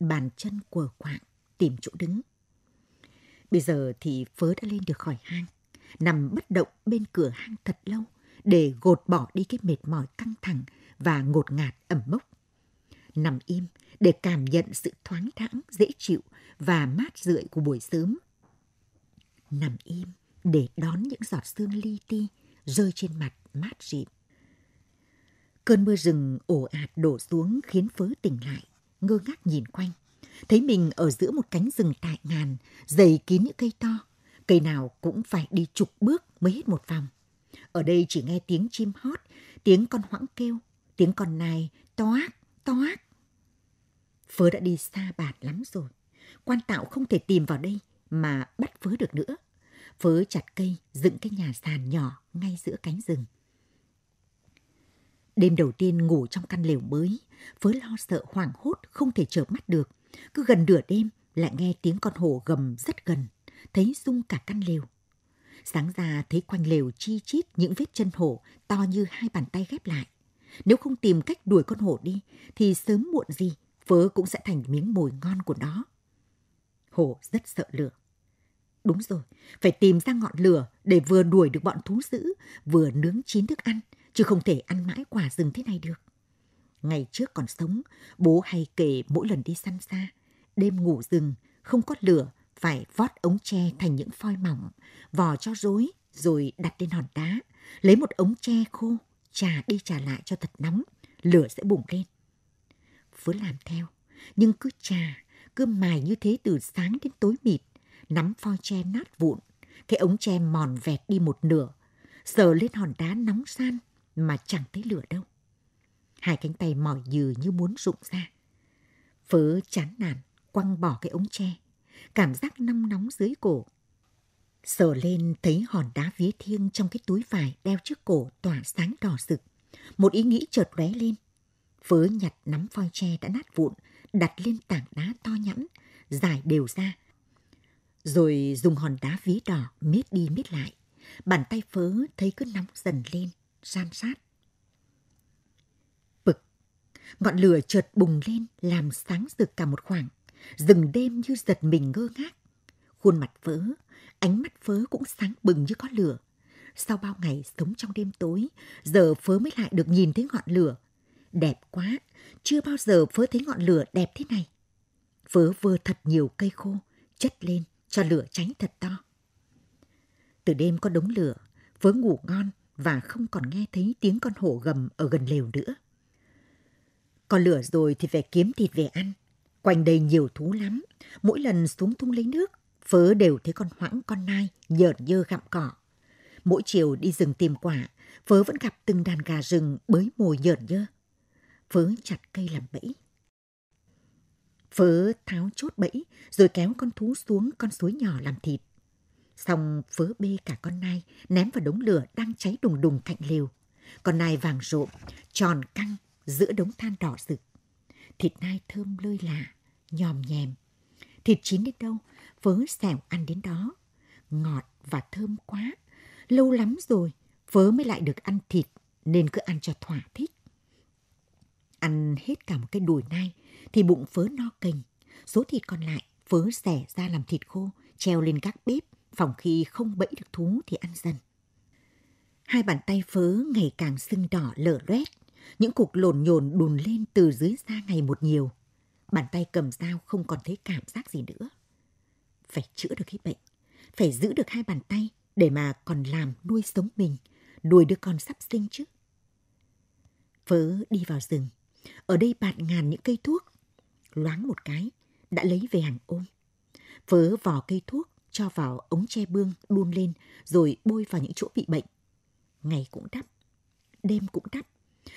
Bàn chân quờ quạng, tìm chỗ đứng. Bây giờ thì Phớ đã lên được khỏi hang, nằm bất động bên cửa hang thật lâu để gột bỏ đi cái mệt mỏi căng thẳng và ngột ngạt ẩm mốc. Nằm im để cảm nhận sự thoáng đãng, dễ chịu và mát rượi của buổi sớm. Nằm im để đón những giọt sương li ti rơi trên mặt mát dịu. Cơn mưa rừng ồ ạt đổ xuống khiến Phớ tỉnh lại, ngơ ngác nhìn quanh. Thấy mình ở giữa một cánh rừng tại ngàn, dày kín những cây to. Cây nào cũng phải đi chục bước mới hết một vòng. Ở đây chỉ nghe tiếng chim hót, tiếng con hoãng kêu, tiếng con nai toác, toác. Phớ đã đi xa bạt lắm rồi. Quan tạo không thể tìm vào đây mà bắt Phớ được nữa. Phớ chặt cây, dựng cái nhà sàn nhỏ ngay giữa cánh rừng. Đêm đầu tiên ngủ trong căn lều mới, với lo sợ hoảng hốt không thể chợp mắt được. Cứ gần nửa đêm lại nghe tiếng con hổ gầm rất gần, thấy rung cả căn lều. Sáng ra thấy quanh lều chi chít những vết chân hổ to như hai bàn tay ghép lại. Nếu không tìm cách đuổi con hổ đi, thì sớm muộn gì, vớ cũng sẽ thành miếng mồi ngon của nó. Hổ rất sợ lửa. Đúng rồi, phải tìm ra ngọn lửa để vừa đuổi được bọn thú dữ, vừa nướng chín thức ăn, chứ không thể ăn mãi quả rừng thế này được. Ngày trước còn sống, bố hay kể mỗi lần đi săn xa, đêm ngủ rừng, không có lửa, phải vót ống tre thành những phoi mỏng, vò cho rối, rồi đặt lên hòn đá, lấy một ống tre khô, trà đi trà lại cho thật nóng, lửa sẽ bùng lên. Phớ làm theo, nhưng cứ trà, cứ mài như thế từ sáng đến tối mịt, nắm phoi tre nát vụn, cái ống tre mòn vẹt đi một nửa, sờ lên hòn đá nóng san mà chẳng thấy lửa đâu. Hai cánh tay mỏi dừ như muốn rụng ra. Phớ chán nản, quăng bỏ cái ống tre, cảm giác nóng nóng dưới cổ. Sờ lên thấy hòn đá vía thiêng trong cái túi vải đeo trước cổ tỏa sáng đỏ rực. Một ý nghĩ chợt lóe lên. Phớ nhặt nắm phoi tre đã nát vụn, đặt lên tảng đá to nhẵn, dài đều ra. Rồi dùng hòn đá vía đỏ miết đi miết lại. Bàn tay phớ thấy cứ nóng dần lên, san sát. Bực, ngọn lửa chợt bùng lên làm sáng rực cả một khoảng. Rừng đêm như giật mình ngơ ngác. Khuôn mặt phớ, ánh mắt phớ cũng sáng bừng như có lửa. Sau bao ngày sống trong đêm tối, giờ phớ mới lại được nhìn thấy ngọn lửa. Đẹp quá, chưa bao giờ phớ thấy ngọn lửa đẹp thế này. Phớ vơ thật nhiều cây khô, chất lên cho lửa cháy thật to. Từ đêm có đống lửa, phớ ngủ ngon và không còn nghe thấy tiếng con hổ gầm ở gần lều nữa. Còn lửa rồi thì phải kiếm thịt về ăn. Quanh đây nhiều thú lắm. Mỗi lần xuống thung lấy nước, Phớ đều thấy con hoãng con nai nhợn nhơ gặm cỏ. Mỗi chiều đi rừng tìm quả, Phớ vẫn gặp từng đàn gà rừng bới mồi nhợn nhơ. Phớ chặt cây làm bẫy. Phớ tháo chốt bẫy rồi kéo con thú xuống con suối nhỏ làm thịt. Xong vớ bê cả con nai ném vào đống lửa đang cháy đùng đùng cạnh lều. Con nai vàng rộm, tròn căng giữa đống than đỏ rực. Thịt nai thơm lơi lạ, nhòm nhèm. Thịt chín đến đâu, vớ xẻo ăn đến đó. Ngọt và thơm quá. Lâu lắm rồi, vớ mới lại được ăn thịt, nên cứ ăn cho thỏa thích. Ăn hết cả một cái đùi nai, thì bụng vớ no cành. Số thịt còn lại, vớ xẻ ra làm thịt khô, treo lên các bếp, phòng khi không bẫy được thú thì ăn dần. Hai bàn tay phớ ngày càng sưng đỏ lở loét, những cục lồn nhồn đùn lên từ dưới da ngày một nhiều. Bàn tay cầm dao không còn thấy cảm giác gì nữa. Phải chữa được cái bệnh, phải giữ được hai bàn tay để mà còn làm nuôi sống mình, nuôi đứa con sắp sinh chứ. Phớ đi vào rừng, ở đây bạt ngàn những cây thuốc. Loáng một cái, đã lấy về hàng ôm. Phớ vò cây thuốc, cho vào ống tre bương đun lên rồi bôi vào những chỗ bị bệnh. Ngày cũng đắp, đêm cũng đắp.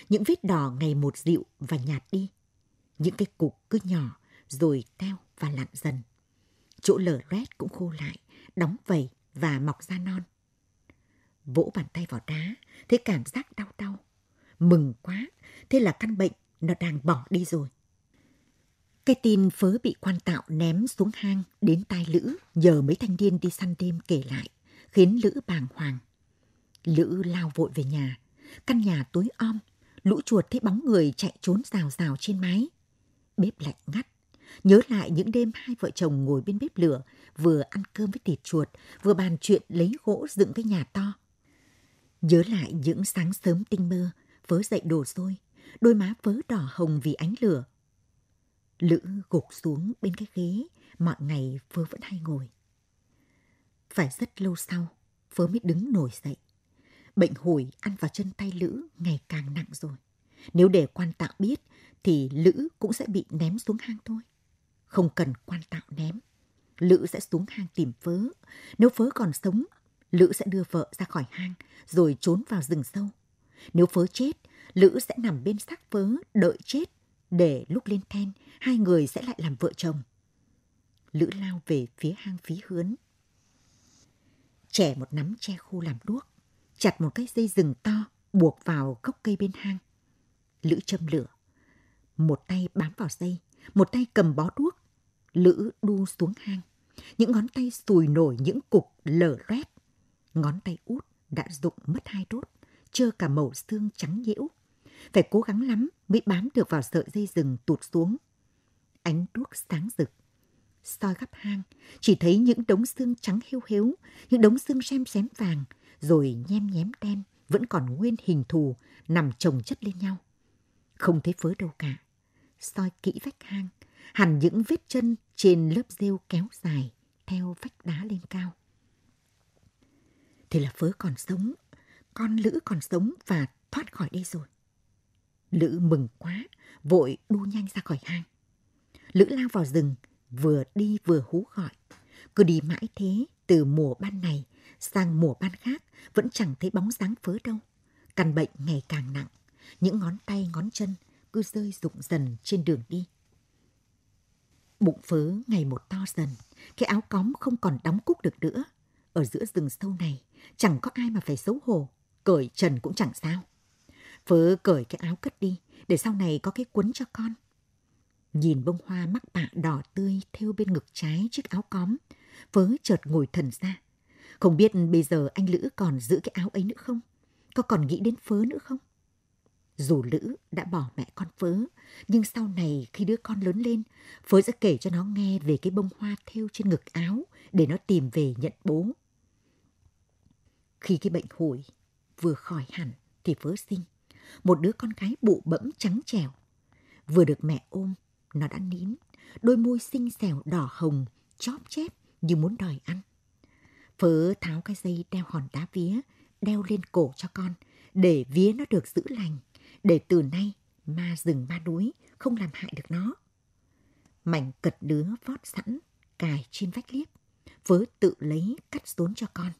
Những vết đỏ ngày một dịu và nhạt đi. Những cái cục cứ nhỏ rồi teo và lặn dần. Chỗ lở loét cũng khô lại, đóng vầy và mọc ra non. Vỗ bàn tay vào đá, thấy cảm giác đau đau. Mừng quá, thế là căn bệnh nó đang bỏ đi rồi. Cái tin phớ bị quan tạo ném xuống hang đến tai Lữ nhờ mấy thanh niên đi săn đêm kể lại, khiến Lữ bàng hoàng. Lữ lao vội về nhà, căn nhà tối om, lũ chuột thấy bóng người chạy trốn rào rào trên mái. Bếp lạnh ngắt, nhớ lại những đêm hai vợ chồng ngồi bên bếp lửa, vừa ăn cơm với thịt chuột, vừa bàn chuyện lấy gỗ dựng cái nhà to. Nhớ lại những sáng sớm tinh mơ, vớ dậy đồ rồi đôi má vớ đỏ hồng vì ánh lửa. Lữ gục xuống bên cái ghế, mọi ngày Phớ vẫn hay ngồi. Phải rất lâu sau, Phớ mới đứng nổi dậy. Bệnh hủi ăn vào chân tay Lữ ngày càng nặng rồi. Nếu để quan tạo biết thì Lữ cũng sẽ bị ném xuống hang thôi. Không cần quan tạo ném. Lữ sẽ xuống hang tìm phớ. Nếu phớ còn sống, Lữ sẽ đưa vợ ra khỏi hang rồi trốn vào rừng sâu. Nếu phớ chết, Lữ sẽ nằm bên xác phớ đợi chết để lúc lên then hai người sẽ lại làm vợ chồng. Lữ lao về phía hang phí hướn. Trẻ một nắm tre khô làm đuốc, chặt một cái dây rừng to buộc vào gốc cây bên hang. Lữ châm lửa. Một tay bám vào dây, một tay cầm bó đuốc. Lữ đu xuống hang. Những ngón tay sùi nổi những cục lở loét. Ngón tay út đã rụng mất hai đốt, trơ cả màu xương trắng nhễu. Phải cố gắng lắm mới bám được vào sợi dây rừng tụt xuống. Ánh đuốc sáng rực. soi khắp hang, chỉ thấy những đống xương trắng hêu hiếu những đống xương xem xém vàng, rồi nhem nhém đen, vẫn còn nguyên hình thù, nằm chồng chất lên nhau. Không thấy phớ đâu cả. soi kỹ vách hang, hẳn những vết chân trên lớp rêu kéo dài, theo vách đá lên cao. Thế là phớ còn sống, con Lữ còn sống và thoát khỏi đây rồi. Lữ mừng quá, vội đu nhanh ra khỏi hang. Lữ lao vào rừng, vừa đi vừa hú gọi. Cứ đi mãi thế, từ mùa ban này sang mùa ban khác, vẫn chẳng thấy bóng dáng phớ đâu. Căn bệnh ngày càng nặng, những ngón tay ngón chân cứ rơi rụng dần trên đường đi. Bụng phớ ngày một to dần, cái áo cóm không còn đóng cúc được nữa. Ở giữa rừng sâu này, chẳng có ai mà phải xấu hổ, cởi trần cũng chẳng sao. Phớ cởi cái áo cất đi, để sau này có cái quấn cho con. Nhìn bông hoa mắc bạ đỏ tươi theo bên ngực trái chiếc áo cóm, Phớ chợt ngồi thần ra. Không biết bây giờ anh Lữ còn giữ cái áo ấy nữa không? Có còn nghĩ đến Phớ nữa không? Dù Lữ đã bỏ mẹ con Phớ, nhưng sau này khi đứa con lớn lên, Phớ sẽ kể cho nó nghe về cái bông hoa thêu trên ngực áo để nó tìm về nhận bố. Khi cái bệnh hồi vừa khỏi hẳn thì Phớ sinh một đứa con gái bụ bẫm trắng trẻo. Vừa được mẹ ôm, nó đã nín, đôi môi xinh xẻo đỏ hồng, chóp chép như muốn đòi ăn. Phớ tháo cái dây đeo hòn đá vía, đeo lên cổ cho con, để vía nó được giữ lành, để từ nay ma rừng ma núi không làm hại được nó. Mảnh cật đứa vót sẵn, cài trên vách liếp, Phớ tự lấy cắt rốn cho con.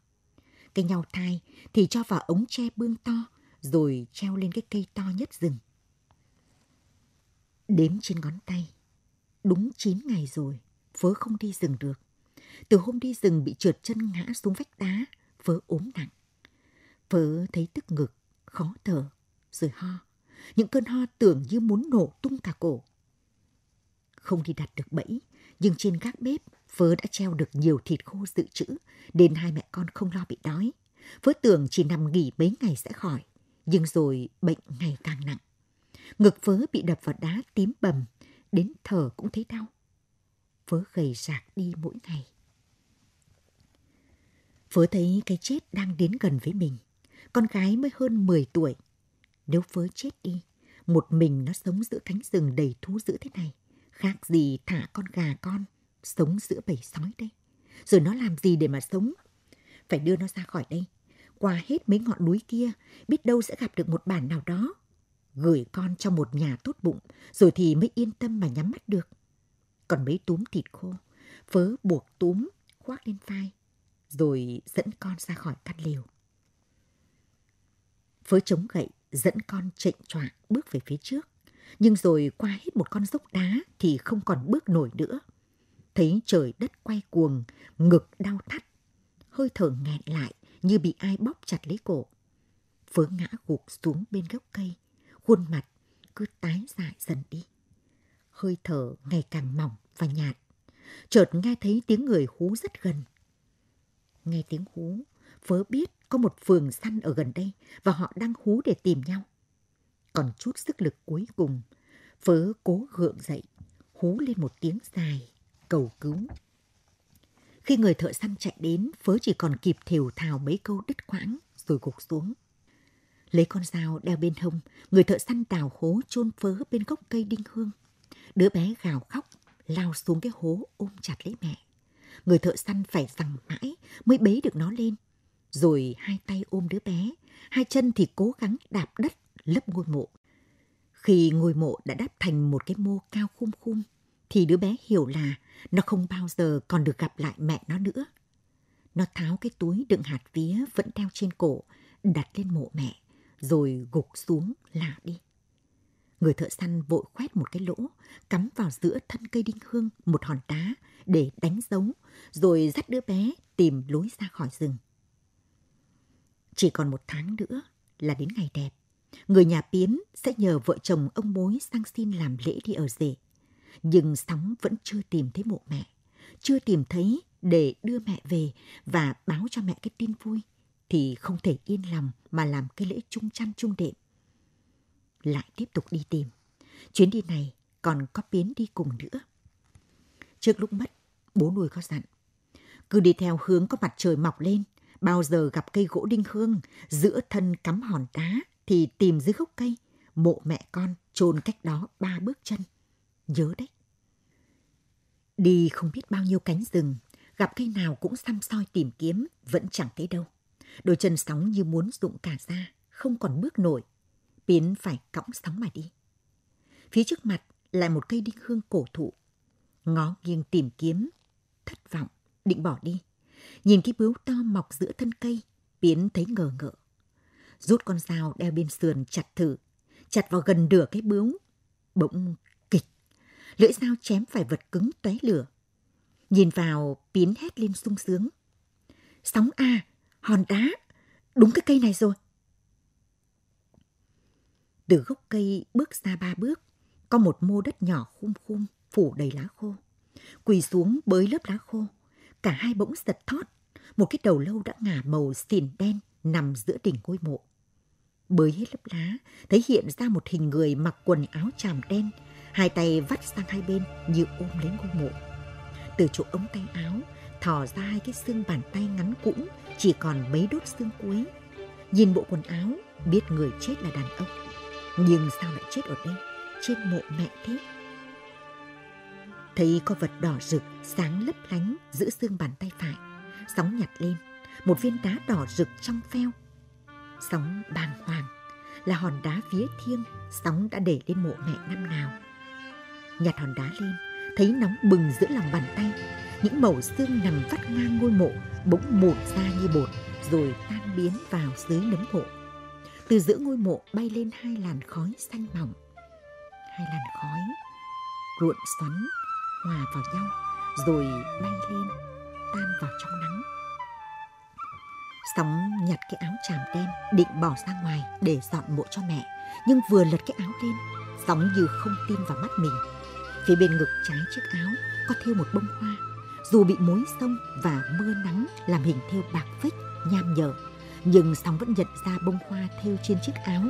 Cái nhau thai thì cho vào ống tre bương to, rồi treo lên cái cây to nhất rừng. Đếm trên ngón tay, đúng 9 ngày rồi, Phớ không đi rừng được. Từ hôm đi rừng bị trượt chân ngã xuống vách đá, Phớ ốm nặng. Phớ thấy tức ngực, khó thở, rồi ho. Những cơn ho tưởng như muốn nổ tung cả cổ. Không đi đặt được bẫy, nhưng trên gác bếp, Phớ đã treo được nhiều thịt khô dự trữ, nên hai mẹ con không lo bị đói. Phớ tưởng chỉ nằm nghỉ mấy ngày sẽ khỏi nhưng rồi bệnh ngày càng nặng. Ngực phớ bị đập vào đá tím bầm, đến thở cũng thấy đau. Phớ gầy rạc đi mỗi ngày. Phớ thấy cái chết đang đến gần với mình. Con gái mới hơn 10 tuổi. Nếu Phớ chết đi, một mình nó sống giữa cánh rừng đầy thú dữ thế này. Khác gì thả con gà con, sống giữa bầy sói đây. Rồi nó làm gì để mà sống? Phải đưa nó ra khỏi đây, qua hết mấy ngọn núi kia, biết đâu sẽ gặp được một bản nào đó. Gửi con trong một nhà tốt bụng, rồi thì mới yên tâm mà nhắm mắt được. Còn mấy túm thịt khô, phớ buộc túm, khoác lên vai, rồi dẫn con ra khỏi căn liều. Phớ chống gậy, dẫn con chạy choạng bước về phía trước. Nhưng rồi qua hết một con dốc đá thì không còn bước nổi nữa. Thấy trời đất quay cuồng, ngực đau thắt, hơi thở nghẹn lại, như bị ai bóp chặt lấy cổ. Phớ ngã gục xuống bên gốc cây, khuôn mặt cứ tái dại dần đi. Hơi thở ngày càng mỏng và nhạt. Chợt nghe thấy tiếng người hú rất gần. Nghe tiếng hú, Phớ biết có một phường săn ở gần đây và họ đang hú để tìm nhau. Còn chút sức lực cuối cùng, Phớ cố gượng dậy, hú lên một tiếng dài, cầu cứu. Khi người thợ săn chạy đến, Phớ chỉ còn kịp thều thào mấy câu đứt quãng rồi gục xuống. Lấy con dao đeo bên hông, người thợ săn đào hố chôn Phớ bên gốc cây đinh hương. Đứa bé gào khóc, lao xuống cái hố ôm chặt lấy mẹ. Người thợ săn phải rằng mãi mới bế được nó lên. Rồi hai tay ôm đứa bé, hai chân thì cố gắng đạp đất lấp ngôi mộ. Khi ngôi mộ đã đắp thành một cái mô cao khum khum, thì đứa bé hiểu là nó không bao giờ còn được gặp lại mẹ nó nữa. Nó tháo cái túi đựng hạt vía vẫn đeo trên cổ, đặt lên mộ mẹ, rồi gục xuống lạ đi. Người thợ săn vội khoét một cái lỗ, cắm vào giữa thân cây đinh hương một hòn đá để đánh dấu, rồi dắt đứa bé tìm lối ra khỏi rừng. Chỉ còn một tháng nữa là đến ngày đẹp. Người nhà Piến sẽ nhờ vợ chồng ông mối sang xin làm lễ đi ở rể. Nhưng Sóng vẫn chưa tìm thấy mộ mẹ, chưa tìm thấy để đưa mẹ về và báo cho mẹ cái tin vui thì không thể yên lòng mà làm cái lễ chung chăn chung đệm. Lại tiếp tục đi tìm. Chuyến đi này còn có biến đi cùng nữa. Trước lúc mất, bố nuôi có dặn. Cứ đi theo hướng có mặt trời mọc lên, bao giờ gặp cây gỗ đinh hương, giữa thân cắm hòn đá thì tìm dưới gốc cây, mộ mẹ con chôn cách đó ba bước chân. Nhớ đấy. Đi không biết bao nhiêu cánh rừng, gặp cây nào cũng xăm soi tìm kiếm, vẫn chẳng thấy đâu. Đôi chân sóng như muốn rụng cả ra, không còn bước nổi. Biến phải cõng sóng mà đi. Phía trước mặt lại một cây đinh hương cổ thụ. Ngó nghiêng tìm kiếm, thất vọng, định bỏ đi. Nhìn cái bướu to mọc giữa thân cây, Biến thấy ngờ ngợ. Rút con dao đeo bên sườn chặt thử, chặt vào gần nửa cái bướu. Bỗng lưỡi dao chém phải vật cứng tóe lửa. Nhìn vào, Biến hét lên sung sướng. Sóng A, hòn đá, đúng cái cây này rồi. Từ gốc cây bước ra ba bước, có một mô đất nhỏ khum khum, phủ đầy lá khô. Quỳ xuống bới lớp lá khô, cả hai bỗng giật thót. Một cái đầu lâu đã ngả màu xỉn đen nằm giữa đỉnh ngôi mộ. Bới hết lớp lá, thấy hiện ra một hình người mặc quần áo tràm đen, hai tay vắt sang hai bên như ôm lấy ngôi mộ. Từ chỗ ống tay áo, thò ra hai cái xương bàn tay ngắn cũn, chỉ còn mấy đốt xương cuối. Nhìn bộ quần áo, biết người chết là đàn ông. Nhưng sao lại chết ở đây, trên mộ mẹ thế? Thấy có vật đỏ rực sáng lấp lánh giữa xương bàn tay phải. Sóng nhặt lên, một viên đá đỏ rực trong veo. Sóng bàng hoàng, là hòn đá phía thiêng sóng đã để lên mộ mẹ năm nào. Nhặt hòn đá lên, thấy nóng bừng giữa lòng bàn tay. Những mẩu xương nằm vắt ngang ngôi mộ bỗng một ra như bột rồi tan biến vào dưới nấm mộ. Từ giữa ngôi mộ bay lên hai làn khói xanh mỏng. Hai làn khói ruộn xoắn hòa vào nhau rồi bay lên tan vào trong nắng sóng nhặt cái áo tràm đen định bỏ ra ngoài để dọn mộ cho mẹ nhưng vừa lật cái áo lên sóng như không tin vào mắt mình phía bên ngực trái chiếc áo có thêu một bông hoa dù bị mối sông và mưa nắng làm hình thêu bạc phích nham nhở nhưng sóng vẫn nhận ra bông hoa thêu trên chiếc áo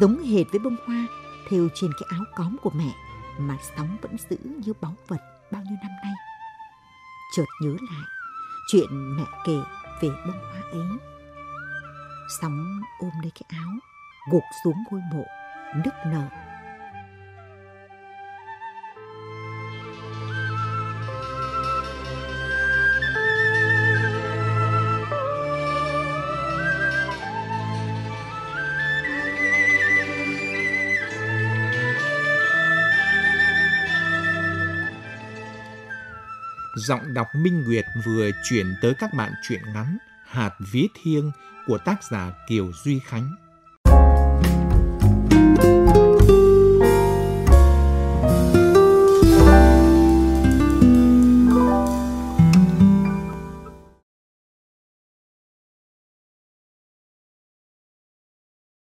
giống hệt với bông hoa thêu trên cái áo cóm của mẹ mà sóng vẫn giữ như báu vật bao nhiêu năm nay. Chợt nhớ lại chuyện mẹ kể về bông hoa ấy. Sóng ôm lấy cái áo, gục xuống ngôi mộ, nức nở giọng đọc Minh Nguyệt vừa chuyển tới các bạn truyện ngắn Hạt Vía Thiêng của tác giả Kiều Duy Khánh.